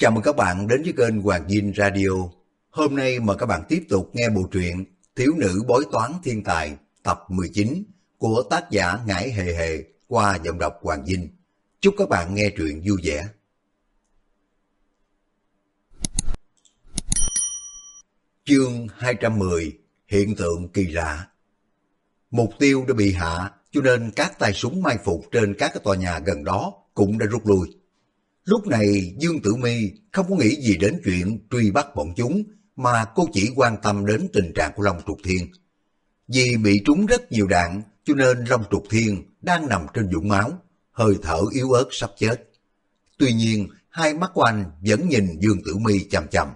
Chào mừng các bạn đến với kênh Hoàng Dinh Radio. Hôm nay mời các bạn tiếp tục nghe bộ truyện Thiếu nữ bói toán thiên tài, tập 19 của tác giả Ngải Hề Hề qua giọng đọc Hoàng Dinh. Chúc các bạn nghe truyện vui vẻ. Chương 210 Hiện tượng kỳ lạ Mục tiêu đã bị hạ, cho nên các tay súng mai phục trên các tòa nhà gần đó cũng đã rút lui. Lúc này Dương Tử Mi không có nghĩ gì đến chuyện truy bắt bọn chúng, mà cô chỉ quan tâm đến tình trạng của Long Trục Thiên. Vì bị trúng rất nhiều đạn, cho nên Long Trục Thiên đang nằm trên vũng máu, hơi thở yếu ớt sắp chết. Tuy nhiên, hai mắt của anh vẫn nhìn Dương Tử Mi chằm chằm.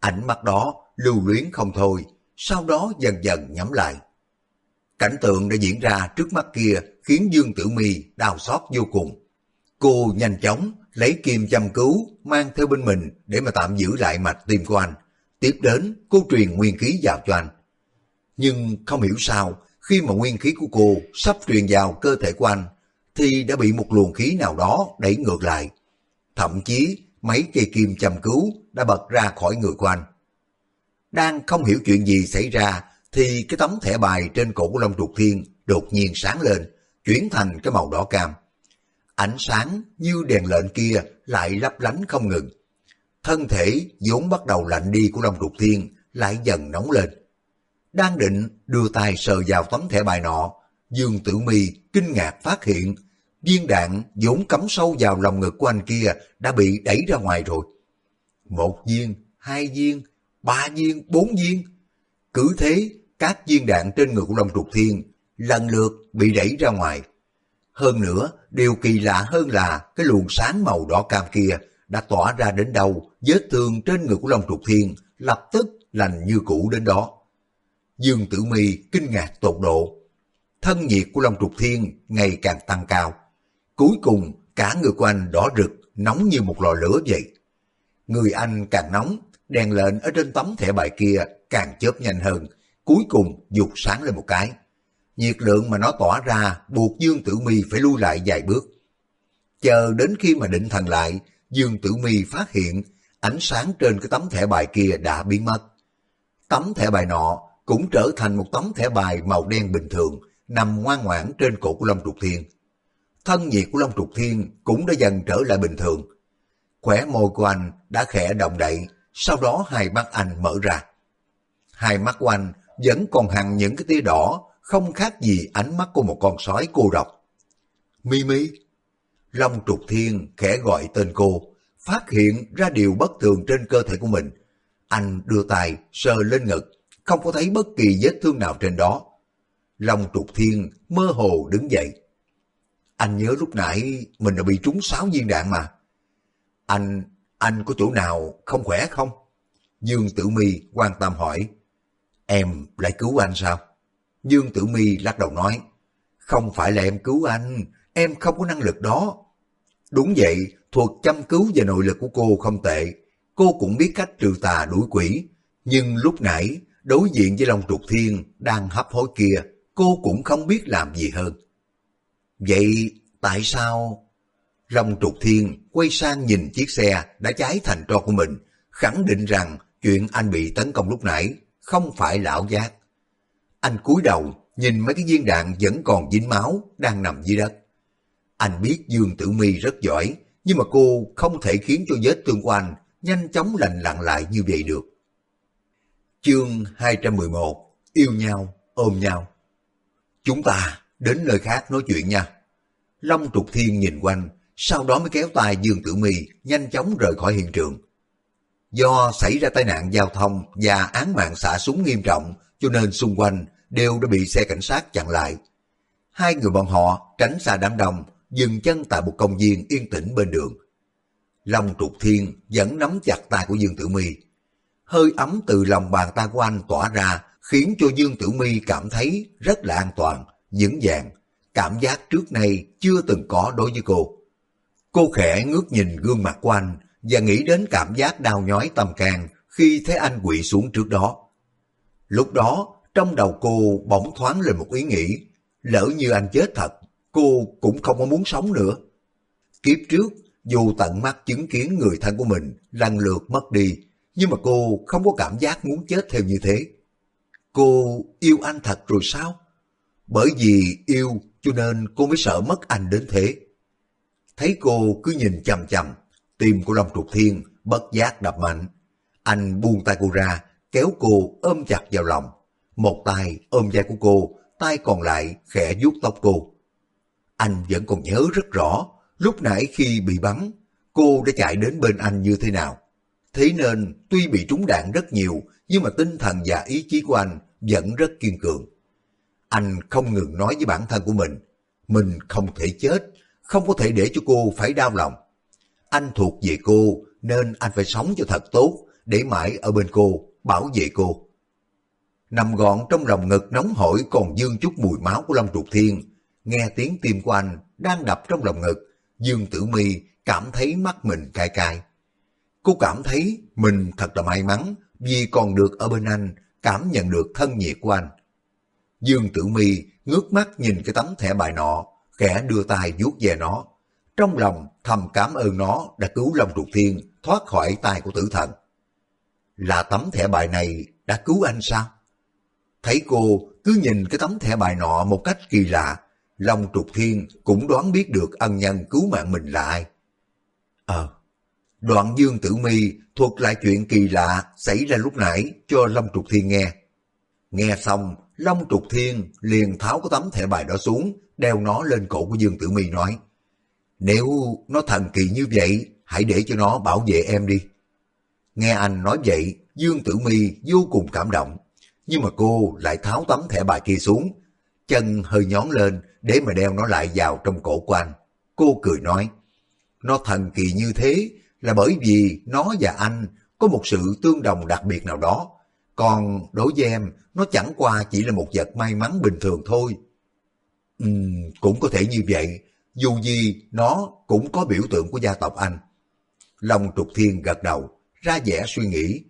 Ánh mắt đó lưu luyến không thôi, sau đó dần dần nhắm lại. Cảnh tượng đã diễn ra trước mắt kia khiến Dương Tử Mi đau xót vô cùng. Cô nhanh chóng lấy kim châm cứu mang theo bên mình để mà tạm giữ lại mạch tim của anh. Tiếp đến, cô truyền nguyên khí vào cho anh. Nhưng không hiểu sao, khi mà nguyên khí của cô sắp truyền vào cơ thể của anh, thì đã bị một luồng khí nào đó đẩy ngược lại. Thậm chí, mấy cây kim châm cứu đã bật ra khỏi người của anh. Đang không hiểu chuyện gì xảy ra, thì cái tấm thẻ bài trên cổ của Long Trục Thiên đột nhiên sáng lên, chuyển thành cái màu đỏ cam. Ánh sáng như đèn lợn kia lại lấp lánh không ngừng. Thân thể vốn bắt đầu lạnh đi của Long Trục Thiên lại dần nóng lên. Đang định đưa tay sờ vào tấm thẻ bài nọ, Dương Tử Mi kinh ngạc phát hiện viên đạn vốn cắm sâu vào lòng ngực của anh kia đã bị đẩy ra ngoài rồi. Một viên, hai viên, ba viên, bốn viên. Cứ thế, các viên đạn trên người của Long Trục Thiên lần lượt bị đẩy ra ngoài. Hơn nữa, điều kỳ lạ hơn là cái luồng sáng màu đỏ cam kia đã tỏa ra đến đâu, vết thương trên người của Long Trục Thiên lập tức lành như cũ đến đó. Dương Tử Mi kinh ngạc tột độ. Thân nhiệt của Long Trục Thiên ngày càng tăng cao. Cuối cùng, cả người của anh đỏ rực, nóng như một lò lửa vậy. Người anh càng nóng, đèn lệnh ở trên tấm thẻ bài kia càng chớp nhanh hơn, cuối cùng dục sáng lên một cái nhiệt lượng mà nó tỏa ra buộc Dương Tử Mi phải lui lại vài bước. Chờ đến khi mà định thần lại, Dương Tử Mi phát hiện ánh sáng trên cái tấm thẻ bài kia đã biến mất. Tấm thẻ bài nọ cũng trở thành một tấm thẻ bài màu đen bình thường, nằm ngoan ngoãn trên cổ của Long Trục Thiên. Thân nhiệt của Long Trục Thiên cũng đã dần trở lại bình thường. Khỏe môi của anh đã khẽ động đậy, sau đó hai mắt anh mở ra. Hai mắt của anh vẫn còn hằn những cái tia đỏ không khác gì ánh mắt của một con sói cô độc. Mi Mi, Long Trục Thiên khẽ gọi tên cô, phát hiện ra điều bất thường trên cơ thể của mình. Anh đưa tay sờ lên ngực, không có thấy bất kỳ vết thương nào trên đó. Long Trục Thiên mơ hồ đứng dậy. Anh nhớ lúc nãy mình đã bị trúng sáu viên đạn mà. Anh, anh có chỗ nào không khỏe không? Dương Tử Mi quan tâm hỏi. Em lại cứu anh sao? Dương Tử Mi lắc đầu nói, không phải là em cứu anh, em không có năng lực đó. Đúng vậy, thuật chăm cứu và nội lực của cô không tệ, cô cũng biết cách trừ tà đuổi quỷ. Nhưng lúc nãy, đối diện với Long Trục Thiên đang hấp hối kia, cô cũng không biết làm gì hơn. Vậy tại sao... Long Trục Thiên quay sang nhìn chiếc xe đã cháy thành tro của mình, khẳng định rằng chuyện anh bị tấn công lúc nãy không phải lão giác. Anh cúi đầu, nhìn mấy cái viên đạn vẫn còn dính máu, đang nằm dưới đất. Anh biết Dương Tử Mi rất giỏi, nhưng mà cô không thể khiến cho vết thương của anh nhanh chóng lành lặn lại như vậy được. Chương 211 Yêu nhau, ôm nhau Chúng ta đến nơi khác nói chuyện nha. Long Trục Thiên nhìn quanh, sau đó mới kéo tay Dương Tử Mi nhanh chóng rời khỏi hiện trường. Do xảy ra tai nạn giao thông và án mạng xả súng nghiêm trọng, cho nên xung quanh đều đã bị xe cảnh sát chặn lại. Hai người bọn họ tránh xa đám đông, dừng chân tại một công viên yên tĩnh bên đường. Long trục thiên vẫn nắm chặt tay của Dương Tử Mi. Hơi ấm từ lòng bàn tay của anh tỏa ra khiến cho Dương Tử Mi cảm thấy rất là an toàn, vững vàng, cảm giác trước nay chưa từng có đối với cô. Cô khẽ ngước nhìn gương mặt của anh và nghĩ đến cảm giác đau nhói tâm can khi thấy anh quỵ xuống trước đó. Lúc đó, trong đầu cô bỗng thoáng lên một ý nghĩ, lỡ như anh chết thật, cô cũng không có muốn sống nữa. Kiếp trước, dù tận mắt chứng kiến người thân của mình lần lượt mất đi, nhưng mà cô không có cảm giác muốn chết theo như thế. Cô yêu anh thật rồi sao? Bởi vì yêu cho nên cô mới sợ mất anh đến thế. Thấy cô cứ nhìn chằm chằm, tim của Long Trục Thiên bất giác đập mạnh. Anh buông tay cô ra, kéo cô ôm chặt vào lòng. Một tay ôm vai của cô, tay còn lại khẽ vuốt tóc cô. Anh vẫn còn nhớ rất rõ, lúc nãy khi bị bắn, cô đã chạy đến bên anh như thế nào. Thế nên tuy bị trúng đạn rất nhiều, nhưng mà tinh thần và ý chí của anh vẫn rất kiên cường. Anh không ngừng nói với bản thân của mình, mình không thể chết, không có thể để cho cô phải đau lòng. Anh thuộc về cô nên anh phải sống cho thật tốt để mãi ở bên cô, bảo vệ cô. Nằm gọn trong lòng ngực nóng hổi còn dương chút mùi máu của Long Trục Thiên, nghe tiếng tim của anh đang đập trong lòng ngực, Dương Tử Mi cảm thấy mắt mình cay cay. Cô cảm thấy mình thật là may mắn vì còn được ở bên anh, cảm nhận được thân nhiệt của anh. Dương Tử Mi ngước mắt nhìn cái tấm thẻ bài nọ, khẽ đưa tay vuốt về nó. Trong lòng thầm cảm ơn nó đã cứu Long Trục Thiên thoát khỏi tay của tử thần. Là tấm thẻ bài này đã cứu anh sao? Thấy cô cứ nhìn cái tấm thẻ bài nọ một cách kỳ lạ, Long Trục Thiên cũng đoán biết được ân nhân cứu mạng mình là ai. Ờ, đoạn Dương Tử Mi thuật lại chuyện kỳ lạ xảy ra lúc nãy cho Long Trục Thiên nghe. Nghe xong, Long Trục Thiên liền tháo cái tấm thẻ bài đó xuống, đeo nó lên cổ của Dương Tử Mi nói, Nếu nó thần kỳ như vậy, hãy để cho nó bảo vệ em đi. Nghe anh nói vậy, Dương Tử Mi vô cùng cảm động, nhưng mà cô lại tháo tấm thẻ bài kia xuống, chân hơi nhón lên để mà đeo nó lại vào trong cổ của anh. Cô cười nói, nó thần kỳ như thế là bởi vì nó và anh có một sự tương đồng đặc biệt nào đó, còn đối với em, nó chẳng qua chỉ là một vật may mắn bình thường thôi. Ừ, cũng có thể như vậy, dù gì nó cũng có biểu tượng của gia tộc anh. Long Trục Thiên gật đầu, ra vẻ suy nghĩ.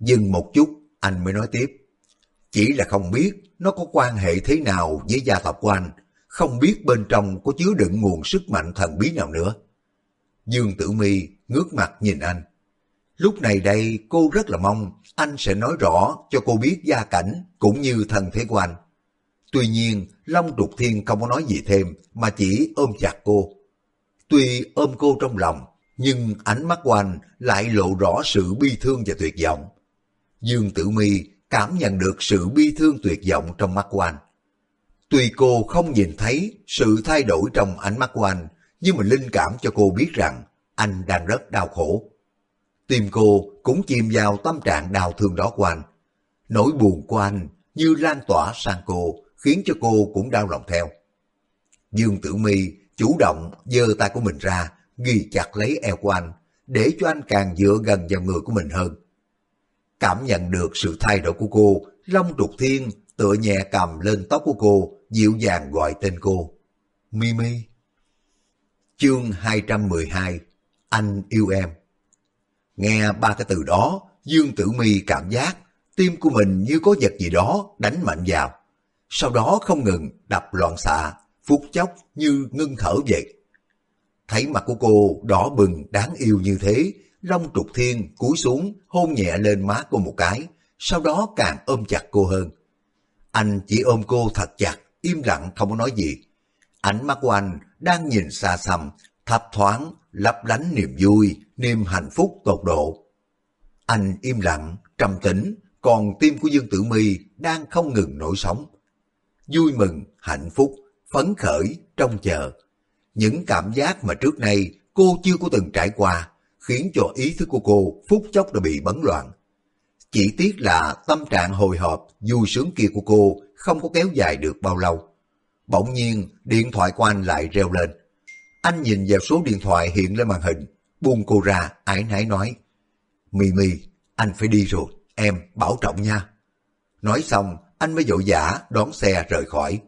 Dừng một chút, anh mới nói tiếp. Chỉ là không biết nó có quan hệ thế nào với gia tộc của anh, không biết bên trong có chứa đựng nguồn sức mạnh thần bí nào nữa. Dương Tử Mi ngước mặt nhìn anh. Lúc này đây cô rất là mong anh sẽ nói rõ cho cô biết gia cảnh cũng như thân thế của anh. Tuy nhiên, Long Trục Thiên không có nói gì thêm mà chỉ ôm chặt cô. Tuy ôm cô trong lòng, nhưng ánh mắt của anh lại lộ rõ sự bi thương và tuyệt vọng. Dương Tử Mi cảm nhận được sự bi thương tuyệt vọng trong mắt của anh. Tuy cô không nhìn thấy sự thay đổi trong ánh mắt của anh, nhưng mà linh cảm cho cô biết rằng anh đang rất đau khổ. Tim cô cũng chìm vào tâm trạng đau thương đó của anh. Nỗi buồn của anh như lan tỏa sang cô, khiến cho cô cũng đau lòng theo. Dương Tử Mi chủ động giơ tay của mình ra, ghi chặt lấy eo của anh, để cho anh càng dựa gần vào người của mình hơn. Cảm nhận được sự thay đổi của cô, Long Trục Thiên tựa nhẹ cầm lên tóc của cô, dịu dàng gọi tên cô. Mimi. Chương 212 Anh yêu em Nghe ba cái từ đó, Dương Tử Mi cảm giác tim của mình như có vật gì đó đánh mạnh vào. Sau đó không ngừng đập loạn xạ, phút chốc như ngưng thở vậy. Thấy mặt của cô đỏ bừng đáng yêu như thế, Long Trục Thiên cúi xuống hôn nhẹ lên má cô một cái, sau đó càng ôm chặt cô hơn. Anh chỉ ôm cô thật chặt, im lặng không có nói gì. Ánh mắt của anh đang nhìn xa xăm, thấp thoáng, lấp lánh niềm vui, niềm hạnh phúc tột độ. Anh im lặng, trầm tĩnh, còn tim của Dương Tử Mi đang không ngừng nổi sóng. Vui mừng, hạnh phúc, phấn khởi, trông chờ. Những cảm giác mà trước nay cô chưa có từng trải qua, khiến cho ý thức của cô phút chốc đã bị bấn loạn. Chỉ tiếc là tâm trạng hồi hộp, vui sướng kia của cô không có kéo dài được bao lâu. Bỗng nhiên, điện thoại của anh lại reo lên. Anh nhìn vào số điện thoại hiện lên màn hình, buông cô ra, ái nái nói. Mì mì, anh phải đi rồi, em bảo trọng nha. Nói xong, anh mới vội vã đón xe rời khỏi.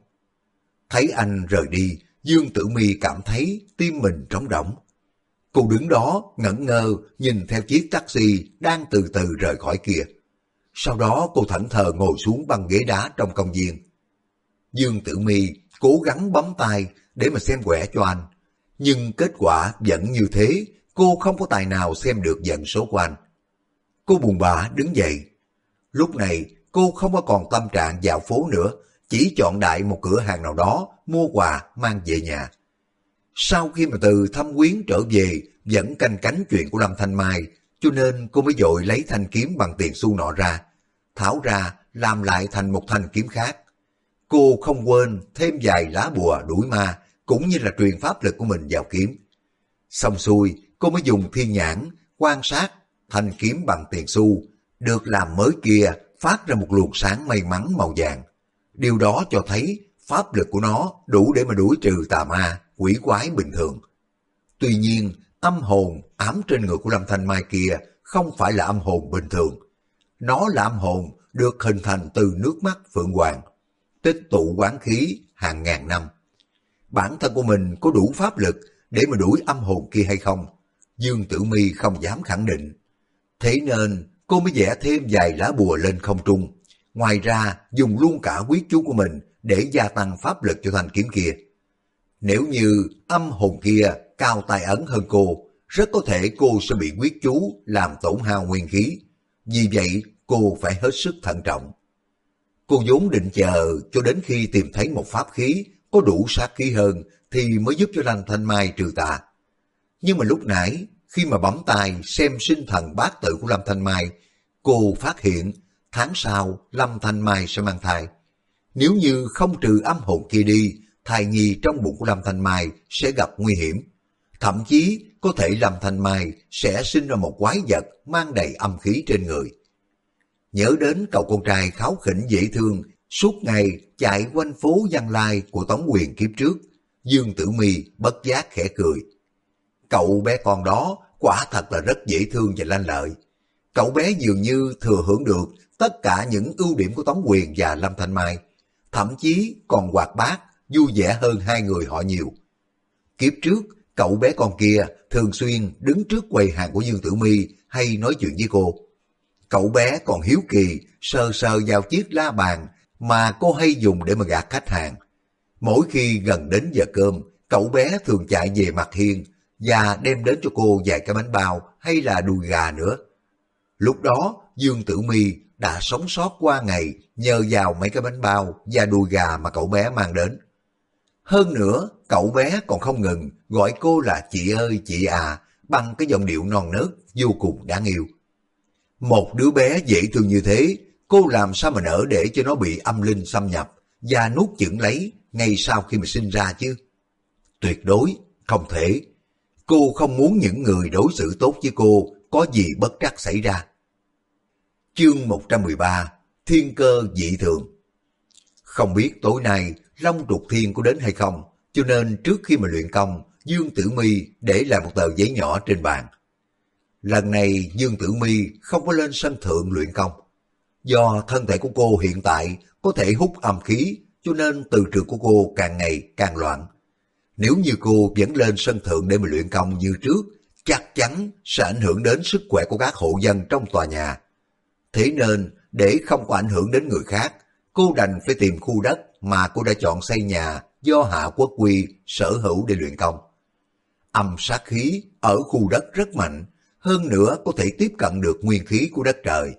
Thấy anh rời đi, Dương Tử Mi cảm thấy tim mình trống rỗng. Cô đứng đó ngẩn ngơ nhìn theo chiếc taxi đang từ từ rời khỏi kia. Sau đó cô thẫn thờ ngồi xuống băng ghế đá trong công viên. Dương Tử Mi cố gắng bấm tay để mà xem quẻ cho anh. Nhưng kết quả vẫn như thế, cô không có tài nào xem được vận số của anh. Cô buồn bã đứng dậy. Lúc này cô không có còn tâm trạng dạo phố nữa, chỉ chọn đại một cửa hàng nào đó, mua quà mang về nhà. Sau khi mà từ thăm quyến trở về, vẫn canh cánh chuyện của Lâm Thanh Mai, cho nên cô mới dội lấy thanh kiếm bằng tiền xu nọ ra, tháo ra làm lại thành một thanh kiếm khác. Cô không quên thêm vài lá bùa đuổi ma, cũng như là truyền pháp lực của mình vào kiếm. Xong xuôi, cô mới dùng thiên nhãn, quan sát thanh kiếm bằng tiền xu, được làm mới kia phát ra một luồng sáng may mắn màu vàng. Điều đó cho thấy pháp lực của nó đủ để mà đuổi trừ tà ma, quỷ quái bình thường. Tuy nhiên, âm hồn ám trên người của Lâm Thanh Mai kia không phải là âm hồn bình thường. Nó là âm hồn được hình thành từ nước mắt Phượng Hoàng, tích tụ quán khí hàng ngàn năm. Bản thân của mình có đủ pháp lực để mà đuổi âm hồn kia hay không? Dương Tử Mi không dám khẳng định. Thế nên cô mới vẽ thêm vài lá bùa lên không trung. Ngoài ra dùng luôn cả quyết chú của mình để gia tăng pháp lực cho thanh kiếm kia. Nếu như âm hồn kia cao tài ấn hơn cô, rất có thể cô sẽ bị quyết chú làm tổn hao nguyên khí. Vì vậy, cô phải hết sức thận trọng. Cô vốn định chờ cho đến khi tìm thấy một pháp khí có đủ sát khí hơn thì mới giúp cho lành Thanh Mai trừ tà. Nhưng mà lúc nãy, khi mà bấm tay xem sinh thần bát tự của Lâm Thanh Mai, cô phát hiện tháng sau Lâm Thanh Mai sẽ mang thai. Nếu như không trừ âm hồn kia đi, thai nhi trong bụng của Lâm Thanh Mai sẽ gặp nguy hiểm. Thậm chí có thể Lâm Thanh Mai sẽ sinh ra một quái vật mang đầy âm khí trên người. Nhớ đến cậu con trai kháo khỉnh dễ thương, suốt ngày chạy quanh phố Văn Lai của Tống Quyền kiếp trước, Dương Tử Mi bất giác khẽ cười. Cậu bé con đó quả thật là rất dễ thương và lanh lợi. Cậu bé dường như thừa hưởng được tất cả những ưu điểm của Tống Quyền và Lâm Thanh Mai, thậm chí còn hoạt bát, vui vẻ hơn hai người họ nhiều. Kiếp trước, cậu bé con kia thường xuyên đứng trước quầy hàng của Dương Tử Mi hay nói chuyện với cô. Cậu bé còn hiếu kỳ, sờ sờ vào chiếc la bàn mà cô hay dùng để mà gạt khách hàng. Mỗi khi gần đến giờ cơm, cậu bé thường chạy về mặt hiên và đem đến cho cô vài cái bánh bao hay là đùi gà nữa. Lúc đó, Dương Tử Mi đã sống sót qua ngày nhờ vào mấy cái bánh bao và đùi gà mà cậu bé mang đến. Hơn nữa, cậu bé còn không ngừng gọi cô là chị ơi chị à bằng cái giọng điệu non nớt vô cùng đáng yêu. Một đứa bé dễ thương như thế, cô làm sao mà nỡ để cho nó bị âm linh xâm nhập và nuốt chửng lấy ngay sau khi mà sinh ra chứ? Tuyệt đối, không thể. Cô không muốn những người đối xử tốt với cô có gì bất trắc xảy ra. Chương 113 Thiên cơ dị thường Không biết tối nay Long trục thiên có đến hay không, cho nên trước khi mà luyện công, Dương Tử Mi để lại một tờ giấy nhỏ trên bàn. Lần này Dương Tử Mi không có lên sân thượng luyện công. Do thân thể của cô hiện tại có thể hút âm khí, cho nên từ trường của cô càng ngày càng loạn. Nếu như cô vẫn lên sân thượng để mà luyện công như trước, chắc chắn sẽ ảnh hưởng đến sức khỏe của các hộ dân trong tòa nhà. Thế nên, để không có ảnh hưởng đến người khác, cô đành phải tìm khu đất mà cô đã chọn xây nhà do Hạ Quốc Quy sở hữu để luyện công. Âm sát khí ở khu đất rất mạnh, hơn nữa có thể tiếp cận được nguyên khí của đất trời,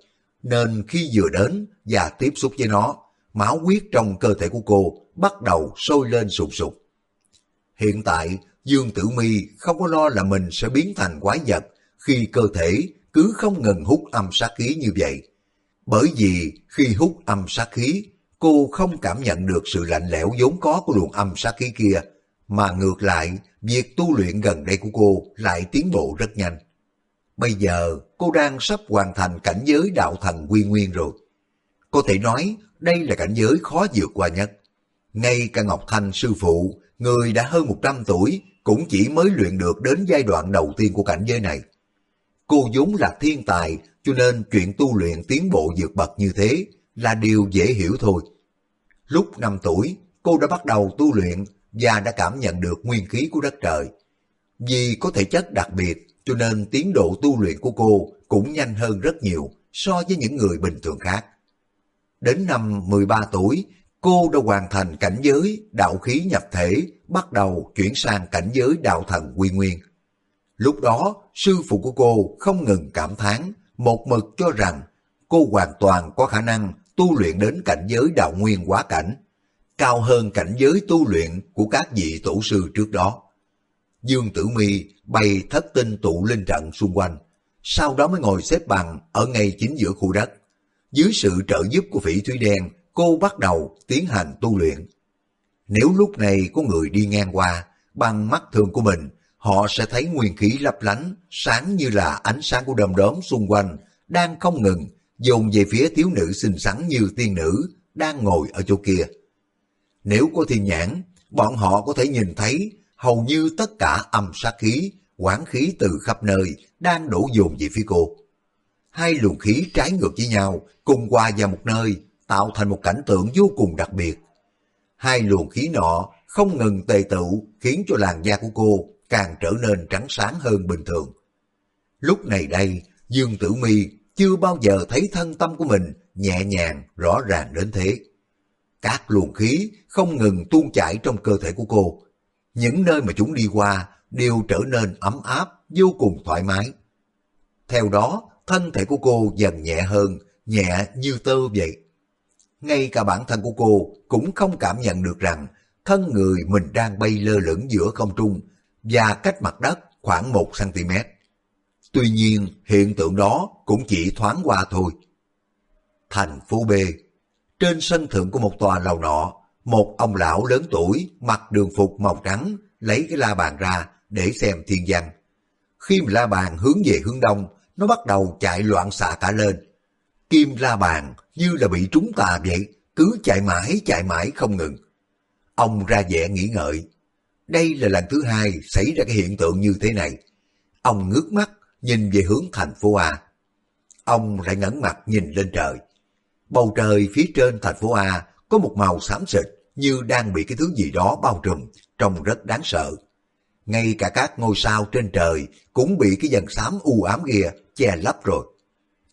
nên khi vừa đến và tiếp xúc với nó, máu huyết trong cơ thể của cô bắt đầu sôi lên sụp sụp. Hiện tại, Dương Tử Mi không có lo là mình sẽ biến thành quái vật khi cơ thể cứ không ngừng hút âm sát khí như vậy. Bởi vì khi hút âm sát khí, cô không cảm nhận được sự lạnh lẽo vốn có của luồng âm sát khí kia, mà ngược lại, việc tu luyện gần đây của cô lại tiến bộ rất nhanh. Bây giờ, cô đang sắp hoàn thành cảnh giới đạo thần quy nguyên rồi. Có thể nói, đây là cảnh giới khó vượt qua nhất. Ngay cả Ngọc Thanh sư phụ, người đã hơn 100 tuổi, cũng chỉ mới luyện được đến giai đoạn đầu tiên của cảnh giới này. Cô vốn là thiên tài, cho nên chuyện tu luyện tiến bộ vượt bậc như thế là điều dễ hiểu thôi. Lúc 5 tuổi, cô đã bắt đầu tu luyện và đã cảm nhận được nguyên khí của đất trời. Vì có thể chất đặc biệt, cho nên tiến độ tu luyện của cô cũng nhanh hơn rất nhiều so với những người bình thường khác. Đến năm 13 tuổi, cô đã hoàn thành cảnh giới đạo khí nhập thể, bắt đầu chuyển sang cảnh giới đạo thần quy nguyên. Lúc đó, sư phụ của cô không ngừng cảm thán, một mực cho rằng cô hoàn toàn có khả năng tu luyện đến cảnh giới đạo nguyên quá cảnh, cao hơn cảnh giới tu luyện của các vị tổ sư trước đó. Dương Tử Mi bày thất tinh tụ linh trận xung quanh, sau đó mới ngồi xếp bằng ở ngay chính giữa khu đất. Dưới sự trợ giúp của phỉ thúy đen, cô bắt đầu tiến hành tu luyện. Nếu lúc này có người đi ngang qua, bằng mắt thường của mình, họ sẽ thấy nguyên khí lấp lánh, sáng như là ánh sáng của đom đóm xung quanh, đang không ngừng dồn về phía thiếu nữ xinh xắn như tiên nữ đang ngồi ở chỗ kia. Nếu có thiên nhãn, bọn họ có thể nhìn thấy hầu như tất cả âm sát khí, quán khí từ khắp nơi đang đổ dồn về phía cô. Hai luồng khí trái ngược với nhau cùng qua vào một nơi tạo thành một cảnh tượng vô cùng đặc biệt. Hai luồng khí nọ không ngừng tề tựu khiến cho làn da của cô càng trở nên trắng sáng hơn bình thường. Lúc này đây, Dương Tử Mi chưa bao giờ thấy thân tâm của mình nhẹ nhàng, rõ ràng đến thế. Các luồng khí không ngừng tuôn chảy trong cơ thể của cô. Những nơi mà chúng đi qua đều trở nên ấm áp, vô cùng thoải mái. Theo đó, thân thể của cô dần nhẹ hơn, nhẹ như tơ vậy. Ngay cả bản thân của cô cũng không cảm nhận được rằng thân người mình đang bay lơ lửng giữa không trung và cách mặt đất khoảng 1cm. Tuy nhiên, hiện tượng đó cũng chỉ thoáng qua thôi. Thành phố B Trên sân thượng của một tòa lầu nọ, một ông lão lớn tuổi mặc đường phục màu trắng lấy cái la bàn ra để xem thiên văn. Khi mà la bàn hướng về hướng đông, nó bắt đầu chạy loạn xạ cả lên. Kim la bàn như là bị trúng tà vậy, cứ chạy mãi chạy mãi không ngừng. Ông ra vẻ nghĩ ngợi. Đây là lần thứ hai xảy ra cái hiện tượng như thế này. Ông ngước mắt nhìn về hướng thành phố A. Ông lại ngẩng mặt nhìn lên trời. Bầu trời phía trên thành phố A có một màu xám xịt như đang bị cái thứ gì đó bao trùm, trông rất đáng sợ. Ngay cả các ngôi sao trên trời cũng bị cái dần xám u ám kia che lấp rồi.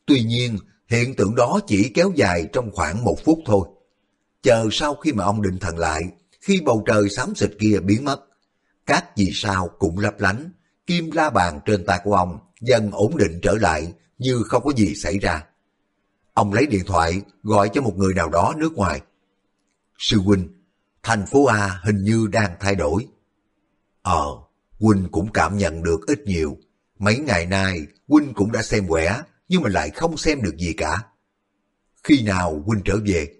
Tuy nhiên, hiện tượng đó chỉ kéo dài trong khoảng một phút thôi. Chờ sau khi mà ông định thần lại, khi bầu trời xám xịt kia biến mất, các vì sao cũng lấp lánh, kim la bàn trên tay của ông dần ổn định trở lại như không có gì xảy ra. Ông lấy điện thoại gọi cho một người nào đó nước ngoài. Sư huynh, thành phố A hình như đang thay đổi. Ờ, huynh cũng cảm nhận được ít nhiều. Mấy ngày nay huynh cũng đã xem quẻ nhưng mà lại không xem được gì cả. Khi nào huynh trở về?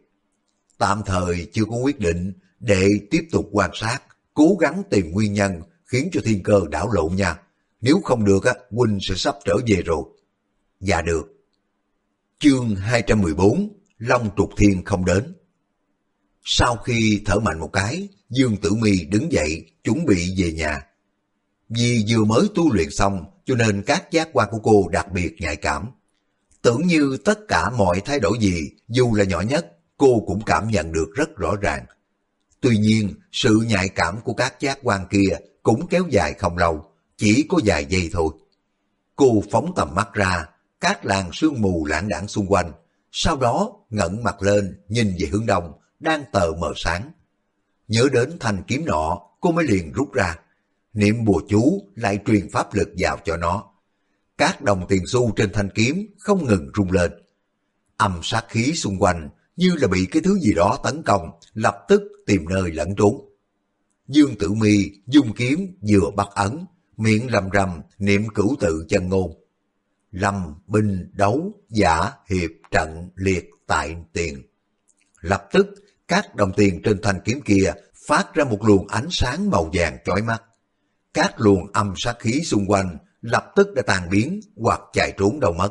Tạm thời chưa có quyết định để tiếp tục quan sát, cố gắng tìm nguyên nhân khiến cho thiên cơ đảo lộn nha. Nếu không được, á, huynh sẽ sắp trở về rồi. Dạ được. Chương 214 Long trục thiên không đến Sau khi thở mạnh một cái, Dương Tử Mi đứng dậy, chuẩn bị về nhà. Vì vừa mới tu luyện xong, cho nên các giác quan của cô đặc biệt nhạy cảm. Tưởng như tất cả mọi thay đổi gì, dù là nhỏ nhất, cô cũng cảm nhận được rất rõ ràng. Tuy nhiên, sự nhạy cảm của các giác quan kia cũng kéo dài không lâu chỉ có vài giây thôi. Cô phóng tầm mắt ra, các làn sương mù lãng đảng xung quanh, sau đó ngẩng mặt lên nhìn về hướng đông, đang tờ mờ sáng. Nhớ đến thanh kiếm nọ, cô mới liền rút ra. Niệm bùa chú lại truyền pháp lực vào cho nó. Các đồng tiền xu trên thanh kiếm không ngừng rung lên. Âm sát khí xung quanh như là bị cái thứ gì đó tấn công, lập tức tìm nơi lẫn trốn. Dương Tử Mi dùng kiếm vừa bắt ấn, miệng lầm rầm niệm cửu tự chân ngôn. Lâm, binh, đấu, giả, hiệp, trận, liệt, tại, tiền. Lập tức, các đồng tiền trên thanh kiếm kia phát ra một luồng ánh sáng màu vàng chói mắt. Các luồng âm sát khí xung quanh lập tức đã tan biến hoặc chạy trốn đâu mất.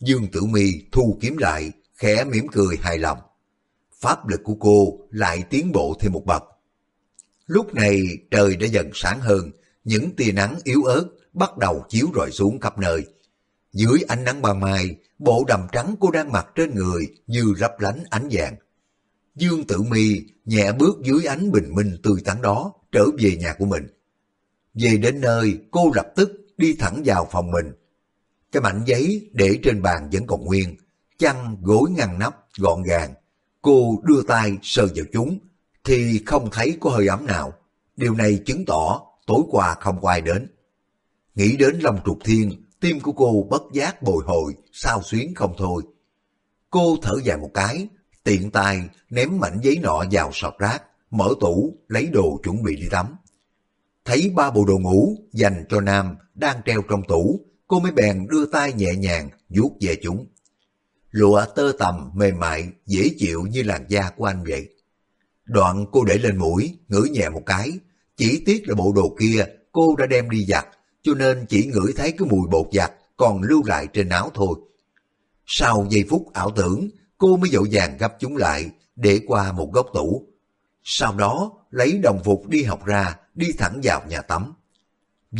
Dương Tử Mi thu kiếm lại, khẽ mỉm cười hài lòng. Pháp lực của cô lại tiến bộ thêm một bậc. Lúc này trời đã dần sáng hơn, những tia nắng yếu ớt bắt đầu chiếu rọi xuống khắp nơi. Dưới ánh nắng ban mai, bộ đầm trắng cô đang mặc trên người như lấp lánh ánh vàng. Dương Tử Mi nhẹ bước dưới ánh bình minh tươi tắn đó trở về nhà của mình. Về đến nơi, cô lập tức đi thẳng vào phòng mình. Cái mảnh giấy để trên bàn vẫn còn nguyên, chăn gối ngăn nắp gọn gàng. Cô đưa tay sờ vào chúng, thì không thấy có hơi ấm nào. Điều này chứng tỏ tối qua không có ai đến. Nghĩ đến Long Trục Thiên, tim của cô bất giác bồi hồi, sao xuyến không thôi. Cô thở dài một cái, tiện tay ném mảnh giấy nọ vào sọt rác, mở tủ, lấy đồ chuẩn bị đi tắm. Thấy ba bộ đồ ngủ dành cho Nam đang treo trong tủ, cô mới bèn đưa tay nhẹ nhàng vuốt về chúng. Lụa tơ tầm mềm mại, dễ chịu như làn da của anh vậy. Đoạn cô để lên mũi, ngửi nhẹ một cái. Chỉ tiếc là bộ đồ kia cô đã đem đi giặt, cho nên chỉ ngửi thấy cái mùi bột giặt còn lưu lại trên áo thôi. Sau giây phút ảo tưởng, cô mới dội vàng gấp chúng lại, để qua một góc tủ. Sau đó, lấy đồng phục đi học ra, đi thẳng vào nhà tắm.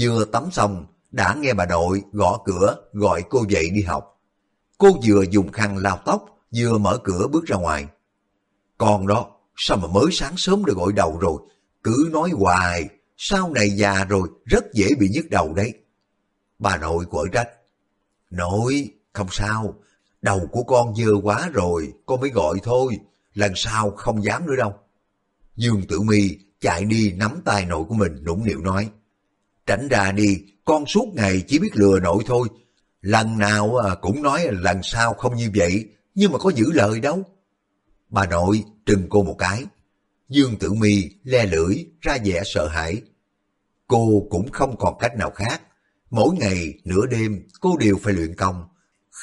Vừa tắm xong, đã nghe bà nội gõ cửa gọi cô dậy đi học. Cô vừa dùng khăn lau tóc, vừa mở cửa bước ra ngoài. Con đó, sao mà mới sáng sớm đã gọi đầu rồi, cứ nói hoài, sau này già rồi rất dễ bị nhức đầu đấy. Bà nội quở trách. Nội, không sao, đầu của con dơ quá rồi, con mới gọi thôi, lần sau không dám nữa đâu. Dương Tử Mi chạy đi nắm tay nội của mình nũng nịu nói. Tránh ra đi, con suốt ngày chỉ biết lừa nội thôi. Lần nào à, cũng nói lần sau không như vậy, nhưng mà có giữ lời đâu. Bà nội trừng cô một cái. Dương Tử Mi le lưỡi ra vẻ sợ hãi. Cô cũng không còn cách nào khác. Mỗi ngày, nửa đêm, cô đều phải luyện công.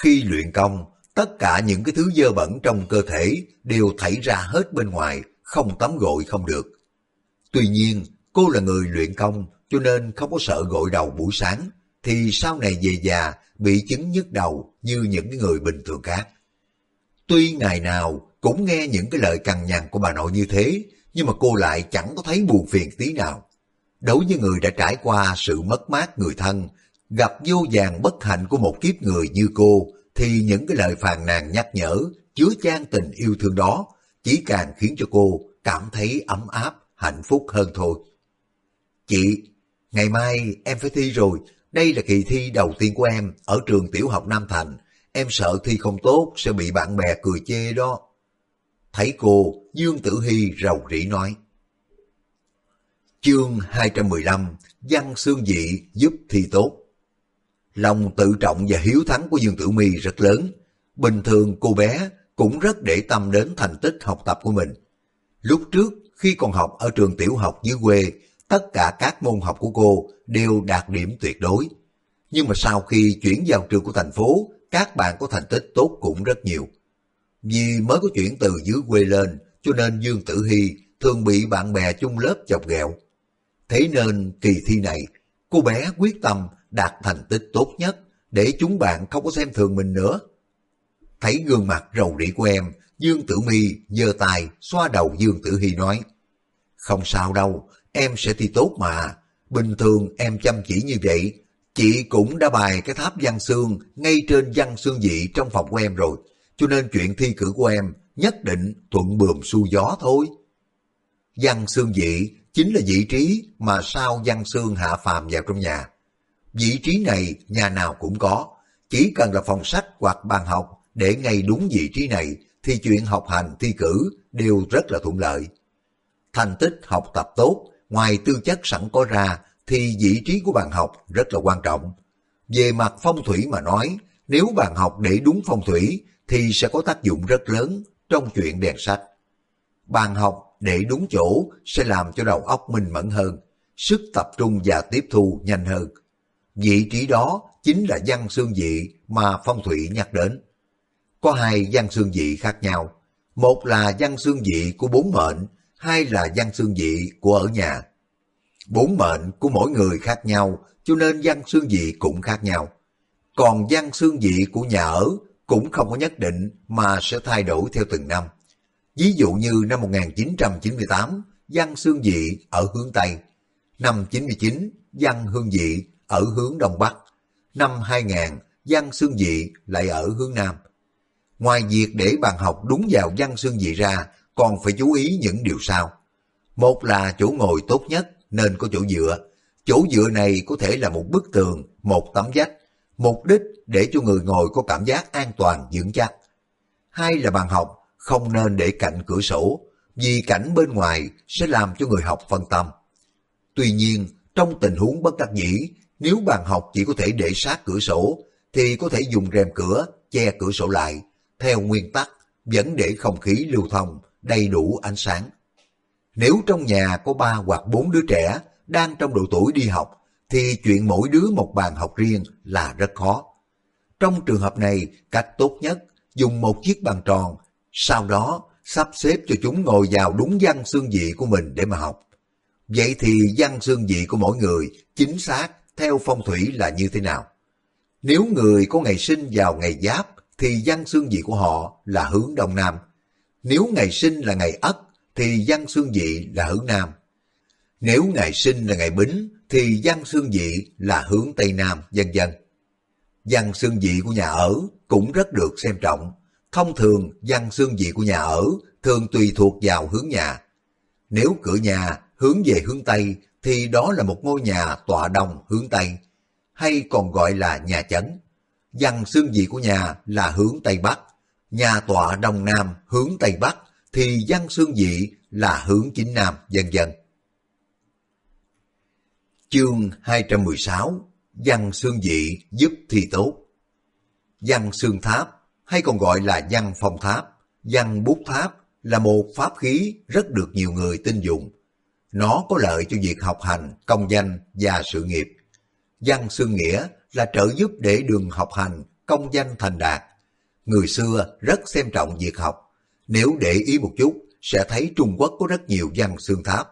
Khi luyện công, tất cả những cái thứ dơ bẩn trong cơ thể đều thảy ra hết bên ngoài, không tắm gội không được. Tuy nhiên, cô là người luyện công, cho nên không có sợ gội đầu buổi sáng, thì sau này về già bị chứng nhức đầu như những người bình thường khác. Tuy ngày nào cũng nghe những cái lời cằn nhằn của bà nội như thế, nhưng mà cô lại chẳng có thấy buồn phiền tí nào. Đối với người đã trải qua sự mất mát người thân, gặp vô vàng bất hạnh của một kiếp người như cô, thì những cái lời phàn nàn nhắc nhở, chứa chan tình yêu thương đó, chỉ càng khiến cho cô cảm thấy ấm áp, hạnh phúc hơn thôi. Chị, ngày mai em phải thi rồi, đây là kỳ thi đầu tiên của em ở trường tiểu học Nam Thành. Em sợ thi không tốt sẽ bị bạn bè cười chê đó. Thấy cô, Dương Tử Hy rầu rĩ nói. Chương 215 Văn Xương Dị giúp thi tốt Lòng tự trọng và hiếu thắng của Dương Tử My rất lớn. Bình thường cô bé cũng rất để tâm đến thành tích học tập của mình. Lúc trước, khi còn học ở trường tiểu học dưới quê, tất cả các môn học của cô đều đạt điểm tuyệt đối. Nhưng mà sau khi chuyển vào trường của thành phố, các bạn có thành tích tốt cũng rất nhiều. Vì mới có chuyển từ dưới quê lên, cho nên Dương Tử Hy thường bị bạn bè chung lớp chọc ghẹo. Thế nên kỳ thi này, cô bé quyết tâm đạt thành tích tốt nhất để chúng bạn không có xem thường mình nữa. Thấy gương mặt rầu rĩ của em, Dương Tử Mi giơ tay xoa đầu Dương Tử Hy nói Không sao đâu, em sẽ thi tốt mà. Bình thường em chăm chỉ như vậy, chị cũng đã bài cái tháp văn xương ngay trên văn xương dị trong phòng của em rồi. Cho nên chuyện thi cử của em nhất định thuận bườm xuôi gió thôi. Văn xương dị chính là vị trí mà sao văn xương hạ phàm vào trong nhà. Vị trí này nhà nào cũng có, chỉ cần là phòng sách hoặc bàn học để ngay đúng vị trí này thì chuyện học hành thi cử đều rất là thuận lợi. Thành tích học tập tốt, ngoài tư chất sẵn có ra thì vị trí của bàn học rất là quan trọng. Về mặt phong thủy mà nói, nếu bàn học để đúng phong thủy thì sẽ có tác dụng rất lớn trong chuyện đèn sách. Bàn học để đúng chỗ sẽ làm cho đầu óc minh mẫn hơn, sức tập trung và tiếp thu nhanh hơn. Vị trí đó chính là văn xương vị mà phong thủy nhắc đến. Có hai văn xương vị khác nhau. Một là văn xương vị của bốn mệnh, hai là văn xương dị của ở nhà. Bốn mệnh của mỗi người khác nhau, cho nên văn xương dị cũng khác nhau. Còn văn xương dị của nhà ở cũng không có nhất định mà sẽ thay đổi theo từng năm. Ví dụ như năm 1998, văn xương dị ở hướng Tây. Năm 99, văn hương dị ở hướng Đông Bắc. Năm 2000, văn xương dị lại ở hướng Nam. Ngoài việc để bàn học đúng vào văn xương dị ra, còn phải chú ý những điều sau. Một là chỗ ngồi tốt nhất nên có chỗ dựa. Chỗ dựa này có thể là một bức tường, một tấm vách, mục đích để cho người ngồi có cảm giác an toàn vững chắc. Hai là bàn học không nên để cạnh cửa sổ, vì cảnh bên ngoài sẽ làm cho người học phân tâm. Tuy nhiên, trong tình huống bất đắc dĩ, nếu bàn học chỉ có thể để sát cửa sổ, thì có thể dùng rèm cửa che cửa sổ lại, theo nguyên tắc vẫn để không khí lưu thông, đầy đủ ánh sáng. Nếu trong nhà có ba hoặc bốn đứa trẻ đang trong độ tuổi đi học, thì chuyện mỗi đứa một bàn học riêng là rất khó. Trong trường hợp này, cách tốt nhất dùng một chiếc bàn tròn, sau đó sắp xếp cho chúng ngồi vào đúng văn xương vị của mình để mà học. Vậy thì văn xương vị của mỗi người chính xác theo phong thủy là như thế nào? Nếu người có ngày sinh vào ngày giáp thì văn xương vị của họ là hướng đông nam. Nếu ngày sinh là ngày ất thì văn xương vị là hướng nam. Nếu ngày sinh là ngày bính thì văn xương vị là hướng tây nam, vân vân. Văn xương vị của nhà ở cũng rất được xem trọng. Thông thường văn xương vị của nhà ở thường tùy thuộc vào hướng nhà. Nếu cửa nhà hướng về hướng Tây thì đó là một ngôi nhà tọa đông hướng Tây, hay còn gọi là nhà chấn. Văn xương vị của nhà là hướng Tây Bắc, nhà tọa Đông Nam hướng Tây Bắc thì văn xương dị là hướng chính Nam, vân vân. Chương 216 Văn xương dị giúp thi tốt Văn xương tháp hay còn gọi là văn phong tháp, văn bút tháp là một pháp khí rất được nhiều người tin dùng. Nó có lợi cho việc học hành, công danh và sự nghiệp. Văn xương nghĩa là trợ giúp để đường học hành, công danh thành đạt. Người xưa rất xem trọng việc học. Nếu để ý một chút, sẽ thấy Trung Quốc có rất nhiều văn xương tháp.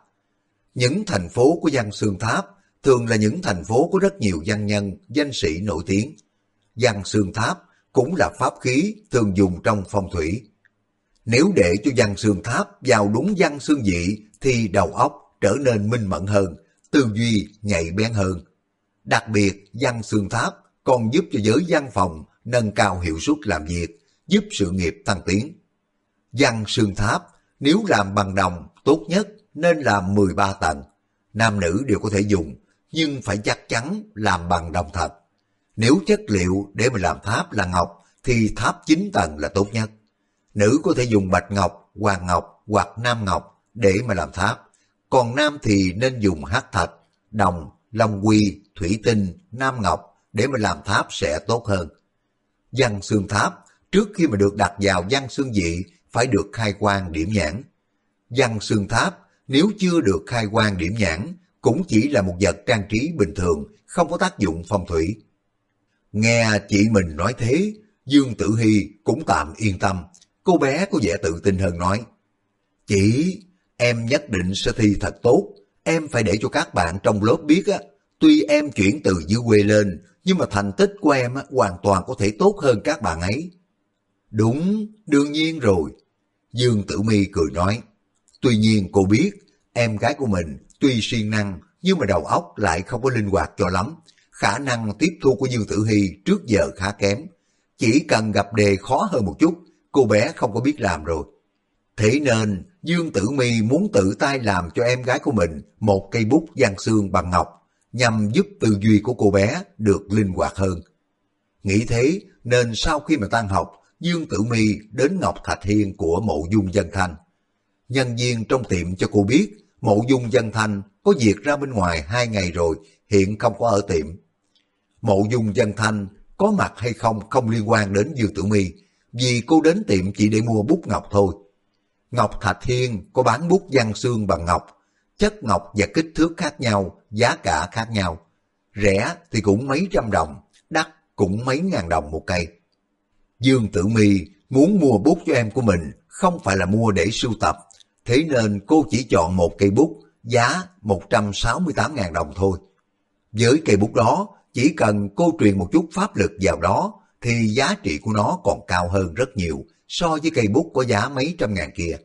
Những thành phố của văn xương tháp thường là những thành phố có rất nhiều văn nhân, danh sĩ nổi tiếng. Văn xương tháp cũng là pháp khí thường dùng trong phong thủy. Nếu để cho văn xương tháp vào đúng văn xương vị thì đầu óc trở nên minh mẫn hơn, tư duy nhạy bén hơn. Đặc biệt, văn xương tháp còn giúp cho giới văn phòng nâng cao hiệu suất làm việc, giúp sự nghiệp tăng tiến. Văn xương tháp nếu làm bằng đồng tốt nhất nên làm 13 tầng. Nam nữ đều có thể dùng, nhưng phải chắc chắn làm bằng đồng thật. Nếu chất liệu để mà làm tháp là ngọc, thì tháp 9 tầng là tốt nhất. Nữ có thể dùng bạch ngọc, hoàng ngọc hoặc nam ngọc để mà làm tháp. Còn nam thì nên dùng hắc thạch, đồng, long quy, thủy tinh, nam ngọc để mà làm tháp sẽ tốt hơn. Văn xương tháp, trước khi mà được đặt vào văn xương dị phải được khai quang điểm nhãn. Văn xương tháp, nếu chưa được khai quang điểm nhãn, cũng chỉ là một vật trang trí bình thường, không có tác dụng phong thủy. Nghe chị mình nói thế, Dương Tử Hy cũng tạm yên tâm. Cô bé có vẻ tự tin hơn nói. Chị, em nhất định sẽ thi thật tốt. Em phải để cho các bạn trong lớp biết á. Tuy em chuyển từ dưới quê lên, nhưng mà thành tích của em á, hoàn toàn có thể tốt hơn các bạn ấy. Đúng, đương nhiên rồi. Dương Tử Mi cười nói. Tuy nhiên cô biết, em gái của mình tuy siêng năng, nhưng mà đầu óc lại không có linh hoạt cho lắm. Khả năng tiếp thu của Dương Tử Hy trước giờ khá kém. Chỉ cần gặp đề khó hơn một chút, cô bé không có biết làm rồi. Thế nên, Dương Tử Mi muốn tự tay làm cho em gái của mình một cây bút giang xương bằng ngọc, nhằm giúp tư duy của cô bé được linh hoạt hơn. Nghĩ thế, nên sau khi mà tan học, Dương Tử Mi đến Ngọc Thạch Hiên của mộ dung dân thanh. Nhân viên trong tiệm cho cô biết, mộ dung dân thanh có việc ra bên ngoài hai ngày rồi, hiện không có ở tiệm. Mộ dung dân thanh có mặt hay không không liên quan đến Dương Tử Mi, vì cô đến tiệm chỉ để mua bút ngọc thôi. Ngọc Thạch Hiên có bán bút văn xương bằng ngọc, chất ngọc và kích thước khác nhau, giá cả khác nhau. Rẻ thì cũng mấy trăm đồng, đắt cũng mấy ngàn đồng một cây. Dương Tử Mi muốn mua bút cho em của mình không phải là mua để sưu tập, thế nên cô chỉ chọn một cây bút giá 168.000 đồng thôi. Với cây bút đó, chỉ cần cô truyền một chút pháp lực vào đó, thì giá trị của nó còn cao hơn rất nhiều so với cây bút có giá mấy trăm ngàn kia.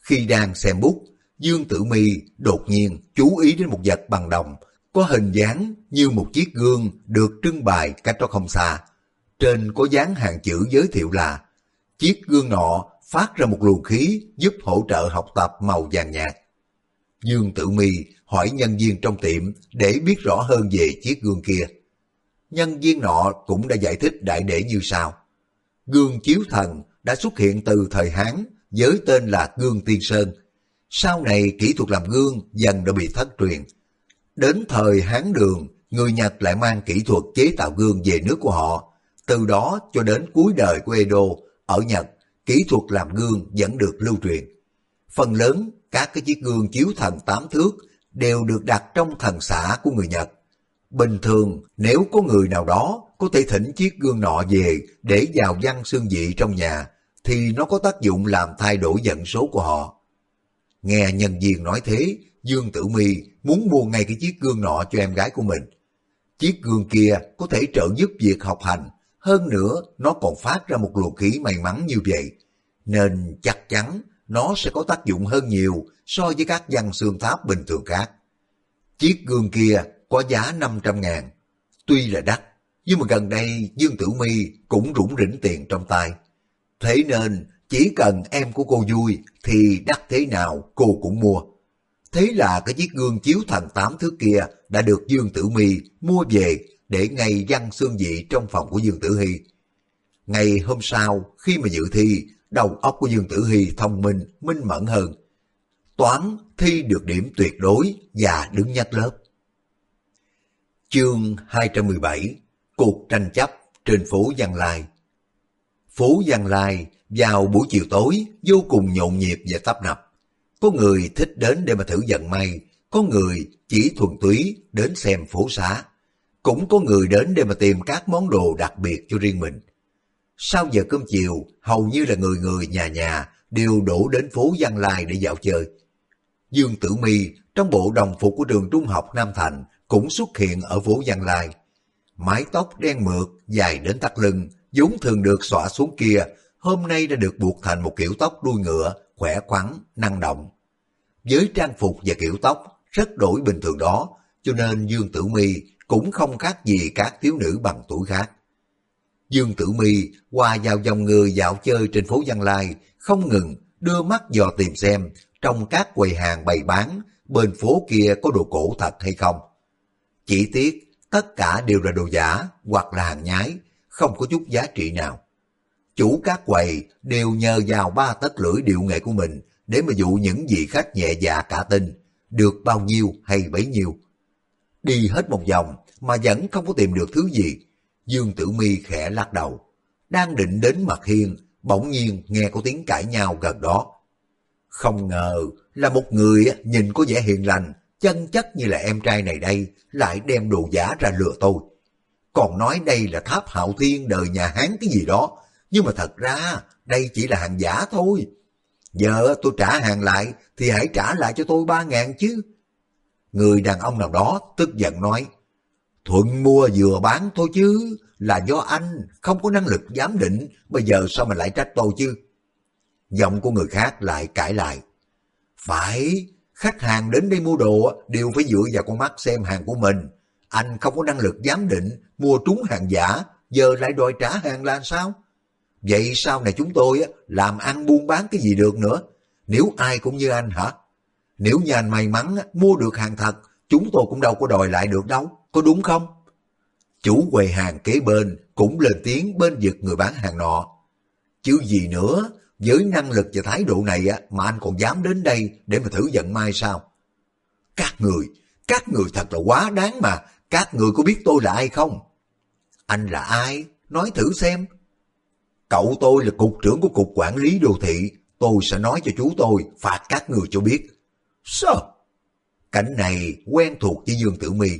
Khi đang xem bút, Dương Tử Mi đột nhiên chú ý đến một vật bằng đồng, có hình dáng như một chiếc gương được trưng bày cách đó không xa. Trên có dán hàng chữ giới thiệu là chiếc gương nọ phát ra một luồng khí giúp hỗ trợ học tập màu vàng nhạt. Dương Tử Mi hỏi nhân viên trong tiệm để biết rõ hơn về chiếc gương kia. Nhân viên nọ cũng đã giải thích đại để như sau. Gương chiếu thần đã xuất hiện từ thời Hán với tên là Gương Tiên Sơn. Sau này kỹ thuật làm gương dần đã bị thất truyền. Đến thời Hán Đường, người Nhật lại mang kỹ thuật chế tạo gương về nước của họ. Từ đó cho đến cuối đời của Edo, ở Nhật, kỹ thuật làm gương vẫn được lưu truyền. Phần lớn các cái chiếc gương chiếu thần tám thước đều được đặt trong thần xã của người Nhật. Bình thường, nếu có người nào đó có thể thỉnh chiếc gương nọ về để vào văn xương dị trong nhà, thì nó có tác dụng làm thay đổi vận số của họ. Nghe nhân viên nói thế, Dương Tử Mi muốn mua ngay cái chiếc gương nọ cho em gái của mình. Chiếc gương kia có thể trợ giúp việc học hành, hơn nữa nó còn phát ra một luồng khí may mắn như vậy, nên chắc chắn nó sẽ có tác dụng hơn nhiều so với các văn xương tháp bình thường khác. Chiếc gương kia có giá 500 ngàn, tuy là đắt, nhưng mà gần đây Dương Tử Mi cũng rủng rỉnh tiền trong tay. Thế nên chỉ cần em của cô vui thì đắt thế nào cô cũng mua. Thế là cái chiếc gương chiếu thần tám thước kia đã được Dương Tử Mi mua về để ngay văn xương vị trong phòng của Dương Tử Hy. Ngày hôm sau, khi mà dự thi, đầu óc của Dương Tử Hy thông minh, minh mẫn hơn. Toán thi được điểm tuyệt đối và đứng nhất lớp. Chương 217 Cuộc tranh chấp trên phố Giang Lai Phố Giang Lai vào buổi chiều tối vô cùng nhộn nhịp và tấp nập. Có người thích đến để mà thử vận may, có người chỉ thuần túy đến xem phố xá. Cũng có người đến để mà tìm các món đồ đặc biệt cho riêng mình. Sau giờ cơm chiều, hầu như là người người nhà nhà đều đổ đến phố Giang Lai để dạo chơi. Dương Tử Mi trong bộ đồng phục của trường trung học Nam Thành cũng xuất hiện ở phố Giang Lai. Mái tóc đen mượt, dài đến thắt lưng, vốn thường được xõa xuống kia, hôm nay đã được buộc thành một kiểu tóc đuôi ngựa, khỏe khoắn, năng động. Với trang phục và kiểu tóc rất đổi bình thường đó, cho nên Dương Tử Mi cũng không khác gì các thiếu nữ bằng tuổi khác. Dương Tử Mi qua vào dòng người dạo chơi trên phố văn Lai, không ngừng đưa mắt dò tìm xem trong các quầy hàng bày bán bên phố kia có đồ cổ thật hay không. Chỉ tiếc tất cả đều là đồ giả hoặc là hàng nhái, không có chút giá trị nào. Chủ các quầy đều nhờ vào ba tấc lưỡi điệu nghệ của mình để mà dụ những vị khách nhẹ dạ cả tin, được bao nhiêu hay bấy nhiêu. Đi hết một vòng mà vẫn không có tìm được thứ gì. Dương Tử Mi khẽ lắc đầu. Đang định đến mặt hiên, bỗng nhiên nghe có tiếng cãi nhau gần đó. Không ngờ là một người nhìn có vẻ hiền lành, chân chất như là em trai này đây, lại đem đồ giả ra lừa tôi. Còn nói đây là tháp hạo thiên đời nhà Hán cái gì đó, nhưng mà thật ra đây chỉ là hàng giả thôi. Giờ tôi trả hàng lại thì hãy trả lại cho tôi ba ngàn chứ. Người đàn ông nào đó tức giận nói, Thuận mua vừa bán thôi chứ, là do anh không có năng lực giám định, bây giờ sao mà lại trách tôi chứ? Giọng của người khác lại cãi lại. Phải, khách hàng đến đây mua đồ đều phải dựa vào con mắt xem hàng của mình. Anh không có năng lực giám định, mua trúng hàng giả, giờ lại đòi trả hàng là sao? Vậy sau này chúng tôi làm ăn buôn bán cái gì được nữa? Nếu ai cũng như anh hả? Nếu nhà anh may mắn mua được hàng thật, chúng tôi cũng đâu có đòi lại được đâu, có đúng không? Chủ quầy hàng kế bên cũng lên tiếng bên vực người bán hàng nọ. Chứ gì nữa, với năng lực và thái độ này mà anh còn dám đến đây để mà thử giận mai sao? Các người, các người thật là quá đáng mà, các người có biết tôi là ai không? Anh là ai? Nói thử xem. Cậu tôi là cục trưởng của cục quản lý đô thị, tôi sẽ nói cho chú tôi phạt các người cho biết. Sao? Cảnh này quen thuộc với Dương Tử My.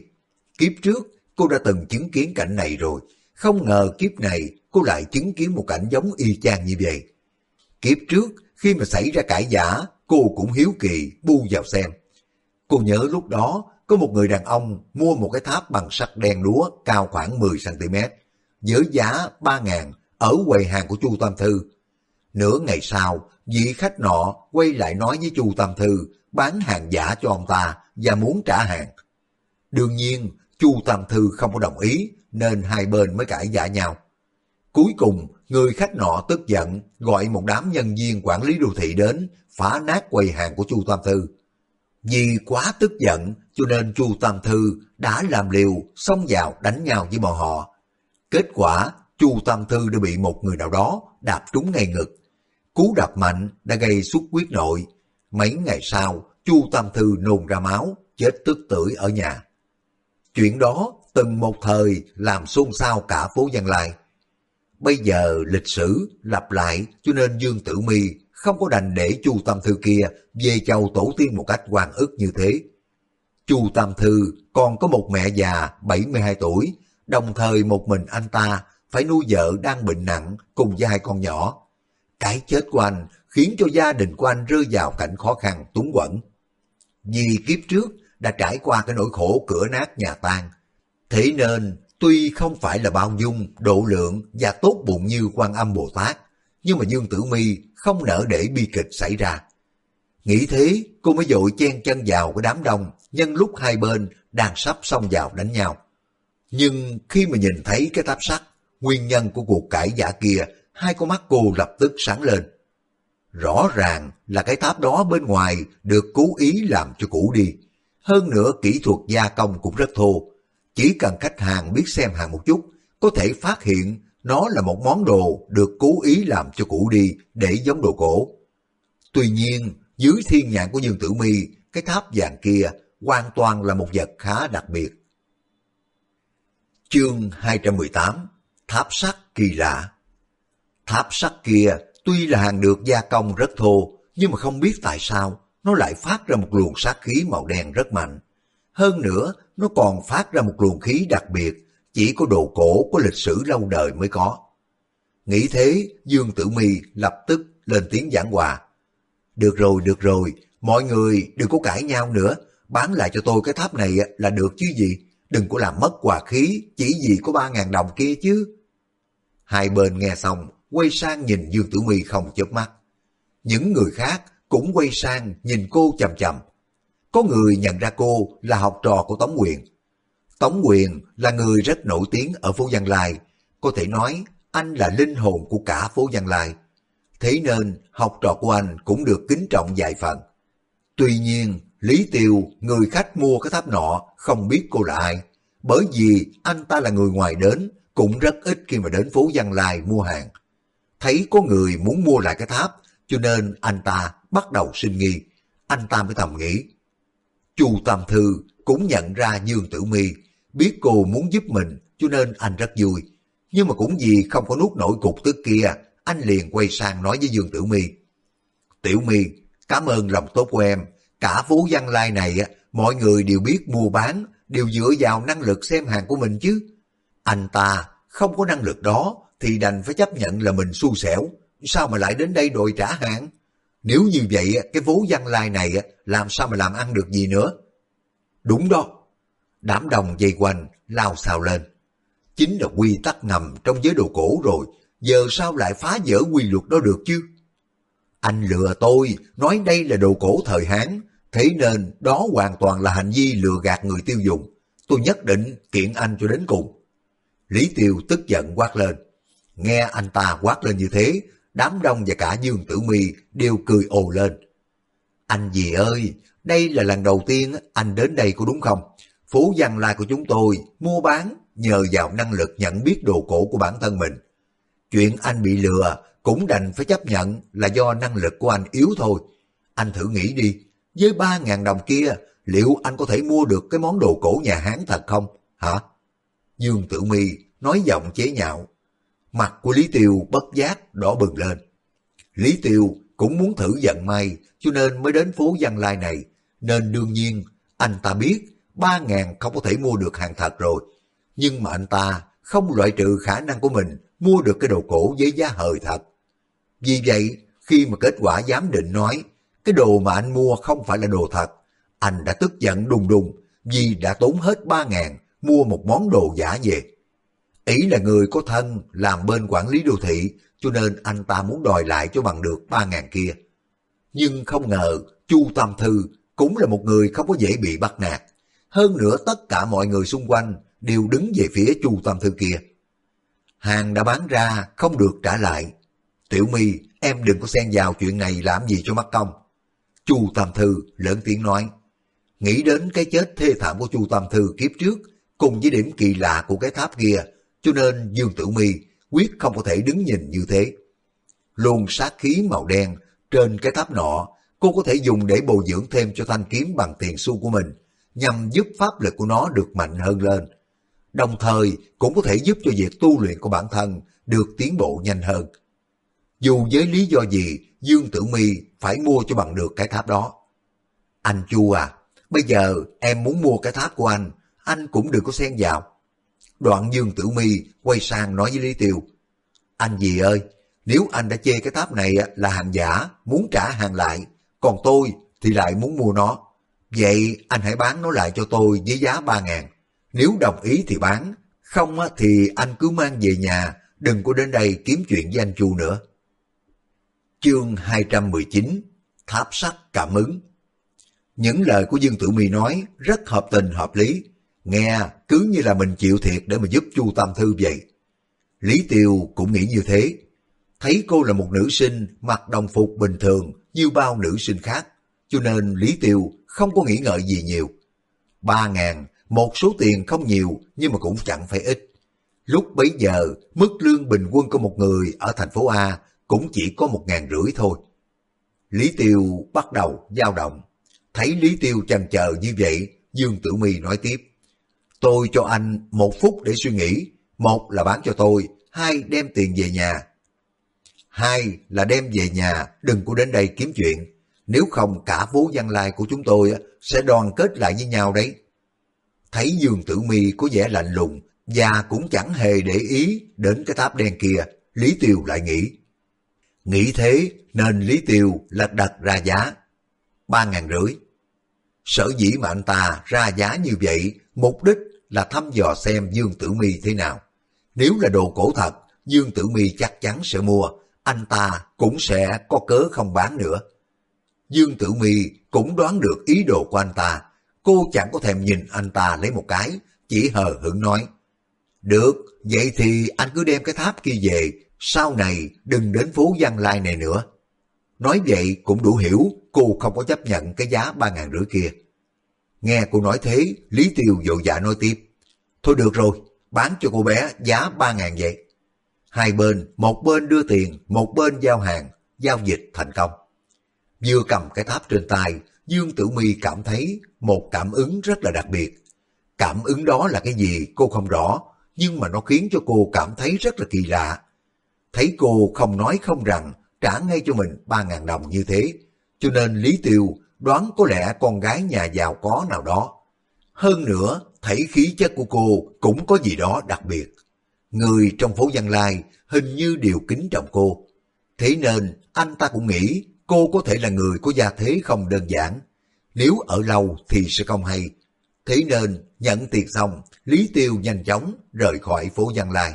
Kiếp trước, cô đã từng chứng kiến cảnh này rồi. Không ngờ kiếp này cô lại chứng kiến một cảnh giống y chang như vậy. Kiếp trước, khi mà xảy ra cãi giả, cô cũng hiếu kỳ bu vào xem. Cô nhớ lúc đó, có một người đàn ông mua một cái tháp bằng sắt đen lúa cao khoảng 10cm, với giá 3 ngàn ở quầy hàng của Chu Tam Thư. Nửa ngày sau, vị khách nọ quay lại nói với Chu Tam Thư bán hàng giả cho ông ta và muốn trả hàng. Đương nhiên, Chu Tam Thư không có đồng ý nên hai bên mới cãi giả nhau. Cuối cùng, người khách nọ tức giận gọi một đám nhân viên quản lý đô thị đến phá nát quầy hàng của Chu Tam Thư. Vì quá tức giận cho nên Chu Tam Thư đã làm liều xông vào đánh nhau với bọn họ. Kết quả Chu Tam Thư đã bị một người nào đó đạp trúng ngay ngực. Cú đạp mạnh đã gây xuất huyết nội. Mấy ngày sau, Chu Tam Thư nôn ra máu, chết tức tưởi ở nhà. Chuyện đó từng một thời làm xôn xao cả phố Văn Lai. Bây giờ lịch sử lặp lại cho nên Dương Tử Mi không có đành để Chu Tam Thư kia về chầu tổ tiên một cách quan ức như thế. Chu Tam Thư còn có một mẹ già 72 tuổi, đồng thời một mình anh ta phải nuôi vợ đang bệnh nặng cùng với hai con nhỏ. Cái chết của anh khiến cho gia đình của anh rơi vào cảnh khó khăn túng quẫn. Vì kiếp trước đã trải qua cái nỗi khổ cửa nát nhà tan. Thế nên, tuy không phải là bao dung, độ lượng và tốt bụng như quan âm Bồ Tát, nhưng mà Dương Tử Mi không nỡ để bi kịch xảy ra. Nghĩ thế, cô mới dội chen chân vào cái đám đông, nhân lúc hai bên đang sắp xông vào đánh nhau. Nhưng khi mà nhìn thấy cái tháp sắt, nguyên nhân của cuộc cãi giả kia, hai con mắt cô lập tức sáng lên. Rõ ràng là cái tháp đó bên ngoài được cố ý làm cho cũ đi. Hơn nữa kỹ thuật gia công cũng rất thô. Chỉ cần khách hàng biết xem hàng một chút, có thể phát hiện nó là một món đồ được cố ý làm cho cũ đi để giống đồ cổ. Tuy nhiên, dưới thiên nhãn của Dương Tử Mi, cái tháp vàng kia hoàn toàn là một vật khá đặc biệt. Chương 218 Tháp sắt kỳ lạ Tháp sắt kia tuy là hàng được gia công rất thô, nhưng mà không biết tại sao nó lại phát ra một luồng sát khí màu đen rất mạnh. Hơn nữa, nó còn phát ra một luồng khí đặc biệt, chỉ có đồ cổ có lịch sử lâu đời mới có. Nghĩ thế, Dương Tử Mi lập tức lên tiếng giảng hòa. Được rồi, được rồi, mọi người đừng có cãi nhau nữa, bán lại cho tôi cái tháp này là được chứ gì, đừng có làm mất hòa khí, chỉ vì có ba ngàn đồng kia chứ. Hai bên nghe xong, quay sang nhìn Dương Tử Mi không chớp mắt. Những người khác cũng quay sang nhìn cô chầm chầm. Có người nhận ra cô là học trò của Tống Quyền. Tống Quyền là người rất nổi tiếng ở phố Văn Lai, có thể nói anh là linh hồn của cả phố Văn Lai. Thế nên học trò của anh cũng được kính trọng vài phần. Tuy nhiên, Lý Tiêu, người khách mua cái tháp nọ, không biết cô là ai. Bởi vì anh ta là người ngoài đến, cũng rất ít khi mà đến phố Văn Lai mua hàng. Thấy có người muốn mua lại cái tháp, cho nên anh ta bắt đầu sinh nghi. Anh ta mới thầm nghĩ. Chu Tam Thư cũng nhận ra Dương Tử Mi biết cô muốn giúp mình, cho nên anh rất vui. Nhưng mà cũng vì không có nuốt nổi cục tức kia, anh liền quay sang nói với Dương Tử Mi. Tiểu Mi, cảm ơn lòng tốt của em. Cả phố Văn Lai này, mọi người đều biết mua bán, đều dựa vào năng lực xem hàng của mình chứ. Anh ta không có năng lực đó thì đành phải chấp nhận là mình xui xẻo. Sao mà lại đến đây đòi trả hàng? Nếu như vậy, cái phố Văn Lai này làm sao mà làm ăn được gì nữa? Đúng đó. Đám đồng dây quanh, lao xào lên. Chính là quy tắc ngầm trong giới đồ cổ rồi. Giờ sao lại phá vỡ quy luật đó được chứ? Anh lừa tôi, nói đây là đồ cổ thời Hán, thế nên đó hoàn toàn là hành vi lừa gạt người tiêu dùng. Tôi nhất định kiện anh cho đến cùng. Lý Tiêu tức giận quát lên. Nghe anh ta quát lên như thế, đám đông và cả Dương Tử Mi đều cười ồ lên. Anh gì ơi, đây là lần đầu tiên anh đến đây có đúng không? Phố văn lai của chúng tôi mua bán nhờ vào năng lực nhận biết đồ cổ của bản thân mình. Chuyện anh bị lừa cũng đành phải chấp nhận là do năng lực của anh yếu thôi. Anh thử nghĩ đi, với ba ngàn đồng kia, liệu anh có thể mua được cái món đồ cổ nhà Hán thật không? Hả? Dương Tử Mi nói giọng chế nhạo. Mặt của Lý Tiêu bất giác đỏ bừng lên. Lý Tiêu cũng muốn thử vận may cho nên mới đến phố Văn Lai này. Nên đương nhiên anh ta biết ba ngàn không có thể mua được hàng thật rồi. Nhưng mà anh ta không loại trừ khả năng của mình mua được cái đồ cổ với giá hời thật. Vì vậy, khi mà kết quả giám định nói cái đồ mà anh mua không phải là đồ thật, anh đã tức giận đùng đùng vì đã tốn hết ba ngàn mua một món đồ giả về. Ý là người có thân làm bên quản lý đô thị, cho nên anh ta muốn đòi lại cho bằng được ba ngàn kia. Nhưng không ngờ, Chu Tam Thư cũng là một người không có dễ bị bắt nạt. Hơn nữa tất cả mọi người xung quanh đều đứng về phía Chu Tam Thư kia. Hàng đã bán ra, không được trả lại. Tiểu My, em đừng có xen vào chuyện này làm gì cho mất công. Chu Tam Thư lớn tiếng nói. Nghĩ đến cái chết thê thảm của Chu Tam Thư kiếp trước, cùng với điểm kỳ lạ của cái tháp kia, cho nên Dương Tử Mi quyết không có thể đứng nhìn như thế. Luôn sát khí màu đen trên cái tháp nọ, cô có thể dùng để bồi dưỡng thêm cho thanh kiếm bằng tiền xu của mình, nhằm giúp pháp lực của nó được mạnh hơn lên. Đồng thời cũng có thể giúp cho việc tu luyện của bản thân được tiến bộ nhanh hơn. Dù với lý do gì, Dương Tử Mi phải mua cho bằng được cái tháp đó. Anh Chu à, bây giờ em muốn mua cái tháp của anh, anh cũng đừng có xen vào. Đoạn Dương Tử Mi quay sang nói với Lý Tiêu, anh gì ơi, nếu anh đã chê cái tháp này là hàng giả, muốn trả hàng lại, còn tôi thì lại muốn mua nó. Vậy anh hãy bán nó lại cho tôi với giá ba ngàn. Nếu đồng ý thì bán, không thì anh cứ mang về nhà, đừng có đến đây kiếm chuyện với anh Chu nữa. Chương 219 Tháp sắt cảm ứng Những lời của Dương Tử Mi nói rất hợp tình hợp lý, nghe cứ như là mình chịu thiệt để mà giúp Chu Tam Thư vậy. Lý Tiêu cũng nghĩ như thế, thấy cô là một nữ sinh mặc đồng phục bình thường như bao nữ sinh khác, cho nên Lý Tiêu không có nghĩ ngợi gì nhiều. Ba ngàn, một số tiền không nhiều nhưng mà cũng chẳng phải ít. Lúc bấy giờ, mức lương bình quân của một người ở thành phố A cũng chỉ có một ngàn rưỡi thôi. Lý Tiêu bắt đầu dao động. Thấy Lý Tiêu chần chờ như vậy, Dương Tử My nói tiếp. Tôi cho anh một phút để suy nghĩ. Một là bán cho tôi, hai đem tiền về nhà. Hai là đem về nhà, đừng có đến đây kiếm chuyện. Nếu không cả phố văn lai của chúng tôi sẽ đoàn kết lại với nhau đấy. Thấy Dương Tử Mi có vẻ lạnh lùng và cũng chẳng hề để ý đến cái tháp đen kia, Lý Tiêu lại nghĩ. Nghĩ thế nên Lý Tiêu lật đặt ra giá. Ba ngàn rưỡi. Sở dĩ mà anh ta ra giá như vậy, mục đích là thăm dò xem Dương Tử Mi thế nào. Nếu là đồ cổ thật, Dương Tử Mi chắc chắn sẽ mua, anh ta cũng sẽ có cớ không bán nữa. Dương Tử Mi cũng đoán được ý đồ của anh ta. Cô chẳng có thèm nhìn anh ta lấy một cái, chỉ hờ hững nói. Được, vậy thì anh cứ đem cái tháp kia về, sau này đừng đến phố Văn Lai này nữa. Nói vậy cũng đủ hiểu cô không có chấp nhận cái giá ba ngàn rưỡi kia. Nghe cô nói thế, Lý Tiêu vội dạ nói tiếp. Thôi được rồi, bán cho cô bé giá ba ngàn vậy. Hai bên, một bên đưa tiền, một bên giao hàng, giao dịch thành công. Vừa cầm cái tháp trên tay, Dương Tử Mi cảm thấy một cảm ứng rất là đặc biệt. Cảm ứng đó là cái gì cô không rõ, nhưng mà nó khiến cho cô cảm thấy rất là kỳ lạ. Thấy cô không nói không rằng, trả ngay cho mình ba ngàn đồng như thế, cho nên Lý Tiêu đoán có lẽ con gái nhà giàu có nào đó. Hơn nữa, thấy khí chất của cô cũng có gì đó đặc biệt. Người trong phố Văn Lai hình như đều kính trọng cô. Thế nên anh ta cũng nghĩ cô có thể là người có gia thế không đơn giản. Nếu ở lâu thì sẽ không hay. Thế nên nhận tiền xong, Lý Tiêu nhanh chóng rời khỏi phố Văn Lai.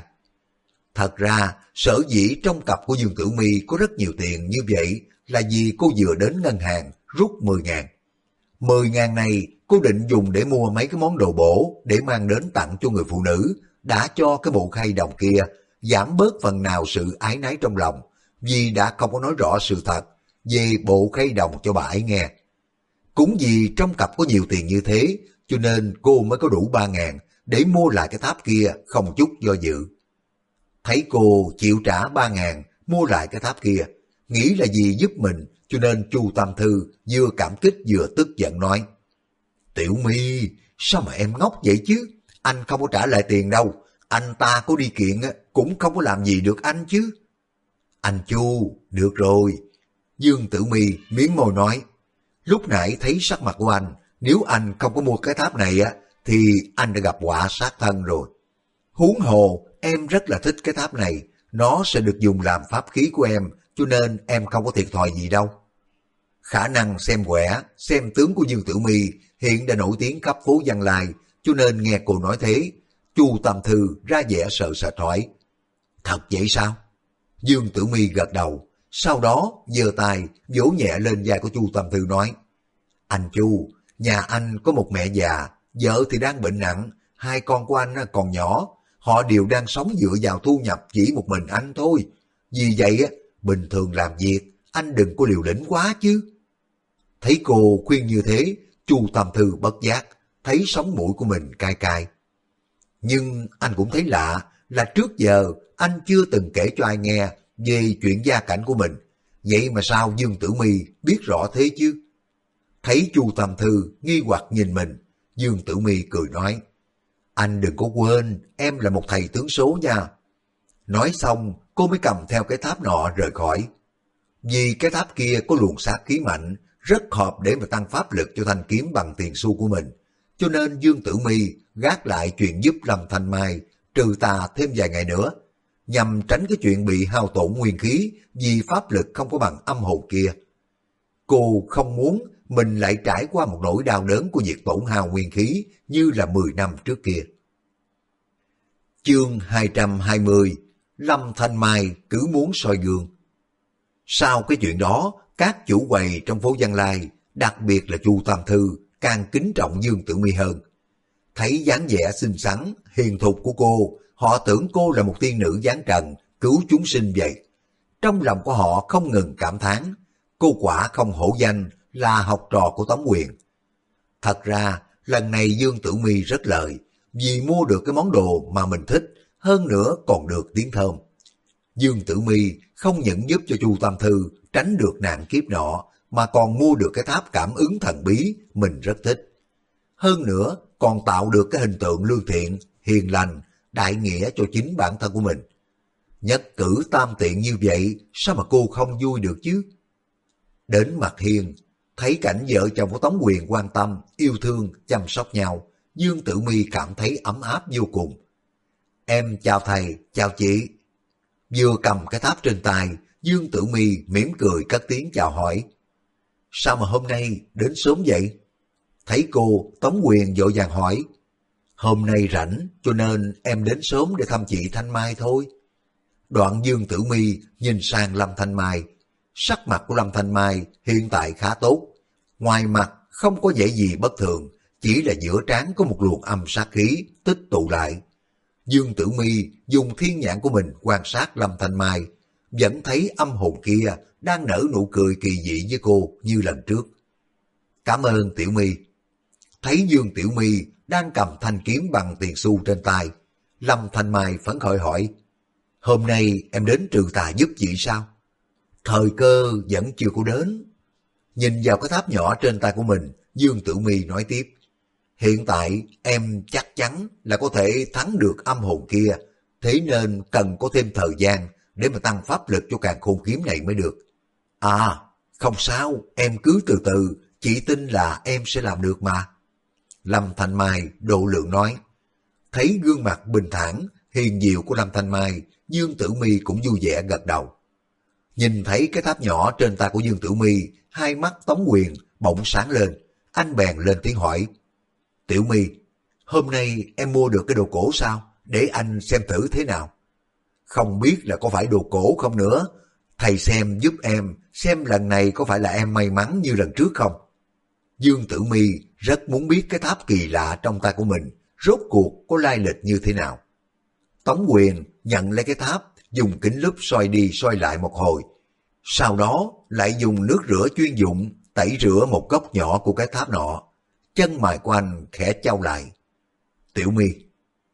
Thật ra, sở dĩ trong cặp của Dương Tử Mi có rất nhiều tiền như vậy là vì cô vừa đến ngân hàng rút 10 ngàn. 10 ngàn này cô định dùng để mua mấy cái món đồ bổ để mang đến tặng cho người phụ nữ đã cho cái bộ khay đồng kia giảm bớt phần nào sự ái náy trong lòng vì đã không có nói rõ sự thật về bộ khay đồng cho bà ấy nghe. Cũng vì trong cặp có nhiều tiền như thế cho nên cô mới có đủ ba ngàn để mua lại cái tháp kia không chút do dự. Thấy cô chịu trả ba ngàn mua lại cái tháp kia, nghĩ là gì giúp mình cho nên Chu Tam Thư vừa cảm kích vừa tức giận nói Tiểu My, sao mà em ngốc vậy chứ? Anh không có trả lại tiền đâu, anh ta có đi kiện cũng không có làm gì được anh chứ. Anh Chu, được rồi. Dương Tử Mi miếng môi nói, lúc nãy thấy sắc mặt của anh, nếu anh không có mua cái tháp này á, thì anh đã gặp quả sát thân rồi. Huống hồ, em rất là thích cái tháp này, nó sẽ được dùng làm pháp khí của em, cho nên em không có thiệt thòi gì đâu. Khả năng xem quẻ, xem tướng của Dương Tử Mi hiện đã nổi tiếng khắp phố Văn Lai, cho nên nghe cô nói thế, Chu Tam Thư ra vẻ sợ sệt hỏi. Thật vậy sao? Dương Tử Mi gật đầu, sau đó giơ tay vỗ nhẹ lên vai của Chu Tam Thư nói. Anh Chu, nhà anh có một mẹ già, vợ thì đang bệnh nặng, hai con của anh còn nhỏ, họ đều đang sống dựa vào thu nhập chỉ một mình anh thôi. Vì vậy, bình thường làm việc, anh đừng có liều lĩnh quá chứ. Thấy cô khuyên như thế, Chu Tam Thư bất giác, thấy sống mũi của mình cay cay. Nhưng anh cũng thấy lạ, là trước giờ anh chưa từng kể cho ai nghe về chuyện gia cảnh của mình. Vậy mà sao Dương Tử Mi biết rõ thế chứ? Thấy Chu Tam Thư nghi hoặc nhìn mình, Dương Tử Mi cười nói, anh đừng có quên, em là một thầy tướng số nha. Nói xong, cô mới cầm theo cái tháp nọ rời khỏi. Vì cái tháp kia có luồng sát khí mạnh, rất hợp để mà tăng pháp lực cho thanh kiếm bằng tiền xu của mình. Cho nên Dương Tử Mi gác lại chuyện giúp Lâm Thanh Mai trừ tà thêm vài ngày nữa, nhằm tránh cái chuyện bị hao tổn nguyên khí vì pháp lực không có bằng âm hồn kia. Cô không muốn mình lại trải qua một nỗi đau đớn của việc tổn hao nguyên khí như là 10 năm trước kia. Chương 220 Lâm Thanh Mai cứ muốn soi gương. Sau cái chuyện đó, các chủ quầy trong phố Giang Lai, đặc biệt là Chu Tam Thư, càng kính trọng Dương Tử Mi hơn. Thấy dáng vẻ xinh xắn, hiền thục của cô, họ tưởng cô là một tiên nữ giáng trần, cứu chúng sinh vậy. Trong lòng của họ không ngừng cảm thán, cô quả không hổ danh là học trò của Tống Quyền. Thật ra, lần này Dương Tử Mi rất lợi, vì mua được cái món đồ mà mình thích, hơn nữa còn được tiếng thơm. Dương Tử Mi không những giúp cho Chu Tam Thư tránh được nạn kiếp nọ, mà còn mua được cái tháp cảm ứng thần bí mình rất thích. Hơn nữa, còn tạo được cái hình tượng lương thiện, hiền lành, đại nghĩa cho chính bản thân của mình. Nhất cử tam tiện như vậy, sao mà cô không vui được chứ? Đến mặt hiền, thấy cảnh vợ chồng của Tống Quyền quan tâm, yêu thương, chăm sóc nhau, Dương Tử Mi cảm thấy ấm áp vô cùng. Em chào thầy, chào chị. Vừa cầm cái tháp trên tay, Dương Tử Mi mỉm cười cất tiếng chào hỏi. Sao mà hôm nay đến sớm vậy? Thấy cô, Tống Quyền vội vàng hỏi. Hôm nay rảnh, cho nên em đến sớm để thăm chị Thanh Mai thôi. Đoạn Dương Tử Mi nhìn sang Lâm Thanh Mai. Sắc mặt của Lâm Thanh Mai hiện tại khá tốt. Ngoài mặt không có vẻ gì bất thường, chỉ là giữa trán có một luồng âm sát khí tích tụ lại. Dương Tử Mi dùng thiên nhãn của mình quan sát Lâm Thanh Mai, vẫn thấy âm hồn kia đang nở nụ cười kỳ dị với cô như lần trước. Cảm ơn Tiểu My. Thấy Dương Tiểu My đang cầm thanh kiếm bằng tiền xu trên tay, Lâm Thanh Mai phấn khởi hỏi, Hôm nay em đến trừ tà giúp chị sao? Thời cơ vẫn chưa có đến. Nhìn vào cái tháp nhỏ trên tay của mình, Dương Tử My nói tiếp, Hiện tại em chắc chắn là có thể thắng được âm hồn kia, thế nên cần có thêm thời gian để mà tăng pháp lực cho càng khôn kiếm này mới được. À, không sao, em cứ từ từ, chị tin là em sẽ làm được mà. Lâm Thanh Mai độ lượng nói. Thấy gương mặt bình thản, hiền diệu của Lâm Thanh Mai, Dương Tử Mi cũng vui vẻ gật đầu. Nhìn thấy cái tháp nhỏ trên tay của Dương Tử Mi, hai mắt Tống Quyền bỗng sáng lên, anh bèn lên tiếng hỏi. Tiểu Mi hôm nay em mua được cái đồ cổ sao? Để anh xem thử thế nào. Không biết là có phải đồ cổ không nữa. Thầy xem giúp em, xem lần này có phải là em may mắn như lần trước không? Dương Tử Mi rất muốn biết cái tháp kỳ lạ trong tay của mình, rốt cuộc có lai lịch như thế nào. Tống Quyền nhận lấy cái tháp, dùng kính lúp soi đi soi lại một hồi. Sau đó lại dùng nước rửa chuyên dụng tẩy rửa một góc nhỏ của cái tháp nọ. Chân mày của anh khẽ trao lại. Tiểu Mi,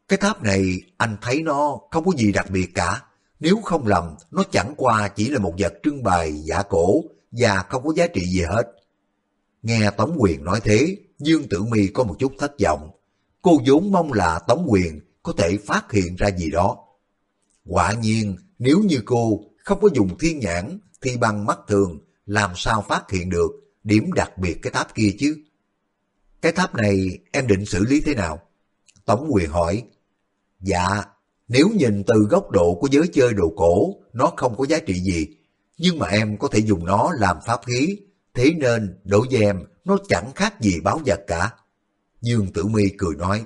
cái tháp này anh thấy nó không có gì đặc biệt cả. Nếu không lầm, nó chẳng qua chỉ là một vật trưng bày giả cổ và không có giá trị gì hết. Nghe Tống Quyền nói thế, Dương Tử Mi có một chút thất vọng. Cô vốn mong là Tống Quyền có thể phát hiện ra gì đó. Quả nhiên, nếu như cô không có dùng thiên nhãn thì bằng mắt thường làm sao phát hiện được điểm đặc biệt cái tháp kia chứ? Cái tháp này em định xử lý thế nào? Tống Quyền hỏi. Dạ, nếu nhìn từ góc độ của giới chơi đồ cổ, nó không có giá trị gì. Nhưng mà em có thể dùng nó làm pháp khí, thế nên đối với em, nó chẳng khác gì báo vật cả. Dương Tử Mi cười nói.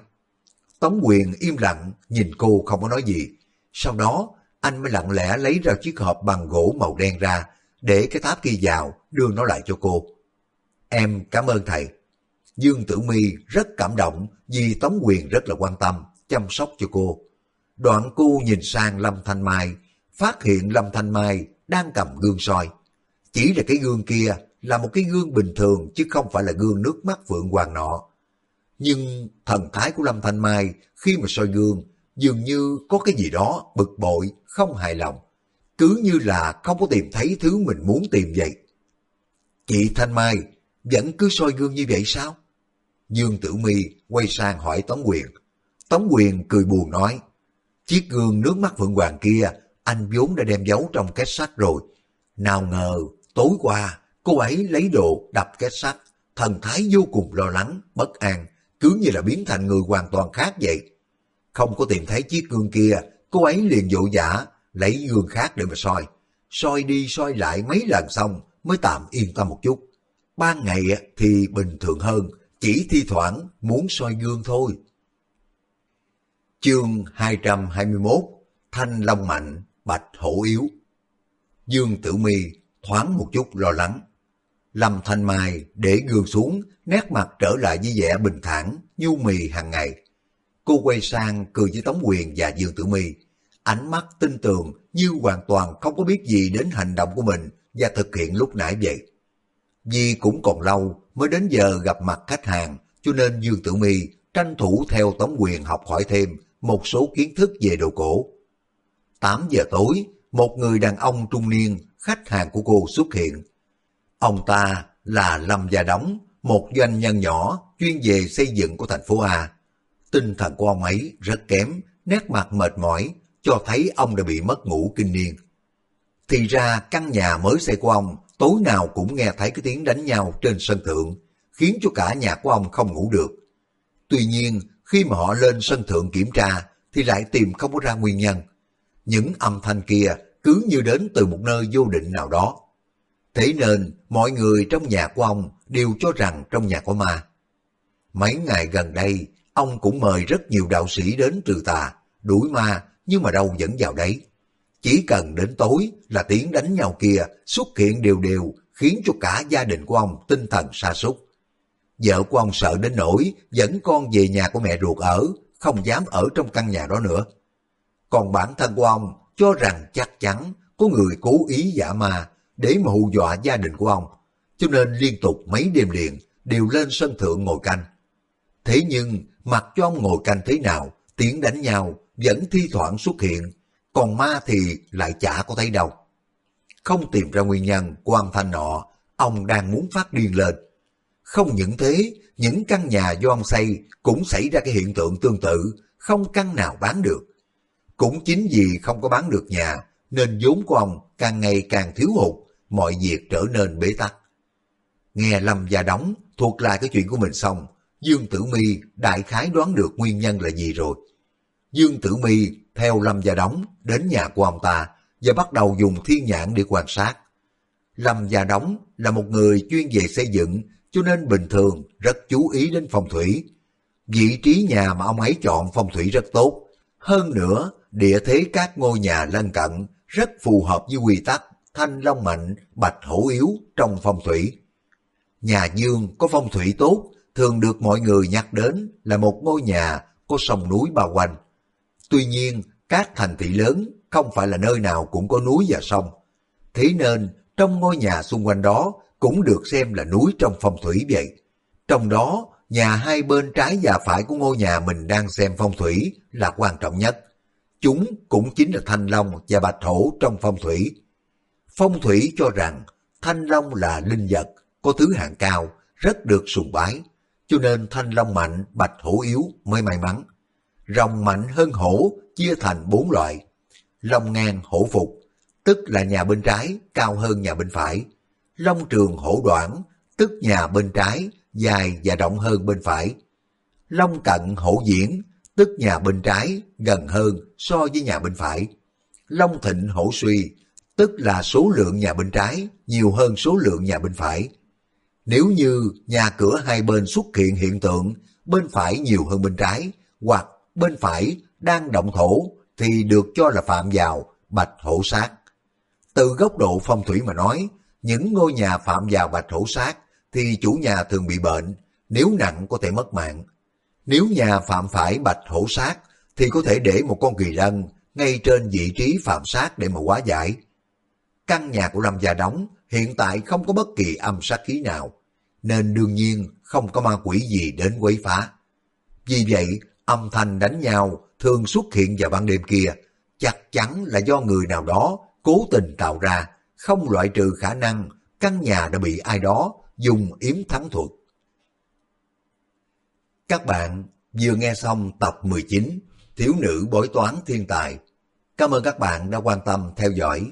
Tống Quyền im lặng, nhìn cô không có nói gì. Sau đó, anh mới lặng lẽ lấy ra chiếc hộp bằng gỗ màu đen ra, để cái tháp kia vào, đưa nó lại cho cô. Em cảm ơn thầy. Dương Tử Mi rất cảm động vì Tống Quyền rất là quan tâm, chăm sóc cho cô. Đoạn cô nhìn sang Lâm Thanh Mai, phát hiện Lâm Thanh Mai đang cầm gương soi. Chỉ là cái gương kia là một cái gương bình thường chứ không phải là gương nước mắt Phượng Hoàng nọ. Nhưng thần thái của Lâm Thanh Mai khi mà soi gương dường như có cái gì đó bực bội, không hài lòng. Cứ như là không có tìm thấy thứ mình muốn tìm vậy. Chị Thanh Mai vẫn cứ soi gương như vậy sao? Dương Tử Mi quay sang hỏi Tống Quyền. Tống Quyền cười buồn nói, chiếc gương nước mắt Phượng Hoàng kia anh vốn đã đem giấu trong két sắt rồi. Nào ngờ, tối qua, cô ấy lấy đồ đập két sắt, thần thái vô cùng lo lắng, bất an, cứ như là biến thành người hoàn toàn khác vậy. Không có tìm thấy chiếc gương kia, cô ấy liền dỗ vã lấy gương khác để mà soi. Soi đi soi lại mấy lần xong mới tạm yên tâm một chút. Ban ngày thì bình thường hơn, chỉ thi thoảng muốn soi gương thôi. Chương 221 Thanh Long Mạnh, Bạch Hổ Yếu Dương Tử Mi thoáng một chút lo lắng. Lâm Thanh Mai để gương xuống, nét mặt trở lại với vẻ bình thản, nhu mì hàng ngày. Cô quay sang cười với Tống Quyền và Dương Tử Mi, ánh mắt tin tường như hoàn toàn không có biết gì đến hành động của mình và thực hiện lúc nãy vậy. Vì cũng còn lâu mới đến giờ gặp mặt khách hàng, cho nên Dương Tử Mi tranh thủ theo Tống Quyền học hỏi thêm một số kiến thức về đồ cổ. 8 giờ tối, một người đàn ông trung niên, khách hàng của cô xuất hiện. Ông ta là Lâm Gia Đóng, một doanh nhân nhỏ chuyên về xây dựng của thành phố A. Tinh thần của ông ấy rất kém, nét mặt mệt mỏi, cho thấy ông đã bị mất ngủ kinh niên. Thì ra căn nhà mới xây của ông tối nào cũng nghe thấy cái tiếng đánh nhau trên sân thượng, khiến cho cả nhà của ông không ngủ được. Tuy nhiên, khi mà họ lên sân thượng kiểm tra, thì lại tìm không có ra nguyên nhân. Những âm thanh kia cứ như đến từ một nơi vô định nào đó. Thế nên, mọi người trong nhà của ông đều cho rằng trong nhà có ma. Mấy ngày gần đây, ông cũng mời rất nhiều đạo sĩ đến trừ tà, đuổi ma, nhưng mà đâu vẫn vào đấy. Chỉ cần đến tối là tiếng đánh nhau kia xuất hiện đều đều khiến cho cả gia đình của ông tinh thần sa sút. Vợ của ông sợ đến nỗi dẫn con về nhà của mẹ ruột ở, không dám ở trong căn nhà đó nữa. Còn bản thân của ông cho rằng chắc chắn có người cố ý giả ma để mà hù dọa gia đình của ông, cho nên liên tục mấy đêm liền đều lên sân thượng ngồi canh. Thế nhưng mặc cho ông ngồi canh thế nào, tiếng đánh nhau vẫn thi thoảng xuất hiện, còn ma thì lại chả có thấy đâu. Không tìm ra nguyên nhân của âm thanh nọ, ông đang muốn phát điên lên. Không những thế, những căn nhà do ông xây cũng xảy ra cái hiện tượng tương tự, không căn nào bán được. Cũng chính vì không có bán được nhà, nên vốn của ông càng ngày càng thiếu hụt, mọi việc trở nên bế tắc. Nghe Lâm Gia Đóng thuộc lại cái chuyện của mình xong, Dương Tử Mi đại khái đoán được nguyên nhân là gì rồi. Dương Tử Mi theo Lâm Gia Đóng đến nhà của ông ta và bắt đầu dùng thiên nhãn để quan sát. Lâm Gia Đóng là một người chuyên về xây dựng cho nên bình thường rất chú ý đến phong thủy. Vị trí nhà mà ông ấy chọn phong thủy rất tốt. Hơn nữa, địa thế các ngôi nhà lân cận rất phù hợp với quy tắc thanh long mạnh, bạch hổ yếu trong phong thủy. Nhà Dương có phong thủy tốt, thường được mọi người nhắc đến là một ngôi nhà có sông núi bao quanh. Tuy nhiên, các thành thị lớn không phải là nơi nào cũng có núi và sông. Thế nên, trong ngôi nhà xung quanh đó cũng được xem là núi trong phong thủy vậy. Trong đó, nhà hai bên trái và phải của ngôi nhà mình đang xem phong thủy là quan trọng nhất. Chúng cũng chính là thanh long và bạch hổ trong phong thủy. Phong thủy cho rằng thanh long là linh vật, có thứ hạng cao, rất được sùng bái. Cho nên thanh long mạnh, bạch hổ yếu mới may mắn. Rồng mạnh hơn hổ chia thành bốn loại. Long ngang hổ phục, tức là nhà bên trái cao hơn nhà bên phải. Long trường hổ đoạn, tức nhà bên trái dài và rộng hơn bên phải. Long cận hổ diễn, tức nhà bên trái gần hơn so với nhà bên phải. Long thịnh hổ suy, tức là số lượng nhà bên trái nhiều hơn số lượng nhà bên phải. Nếu như nhà cửa hai bên xuất hiện hiện tượng bên phải nhiều hơn bên trái hoặc bên phải đang động thổ thì được cho là phạm vào bạch hổ sát. Từ góc độ phong thủy mà nói, những ngôi nhà phạm vào bạch hổ sát thì chủ nhà thường bị bệnh, nếu nặng có thể mất mạng. Nếu nhà phạm phải bạch hổ sát thì có thể để một con kỳ lân ngay trên vị trí phạm sát để mà hóa giải. Căn nhà của Lâm Gia Đóng hiện tại không có bất kỳ âm sát khí nào, nên đương nhiên không có ma quỷ gì đến quấy phá. Vì vậy, âm thanh đánh nhau thường xuất hiện vào ban đêm kia, chắc chắn là do người nào đó cố tình tạo ra, không loại trừ khả năng căn nhà đã bị ai đó dùng yếm thắng thuật. Các bạn vừa nghe xong tập 19 Thiếu nữ bói toán thiên tài. Cảm ơn các bạn đã quan tâm theo dõi.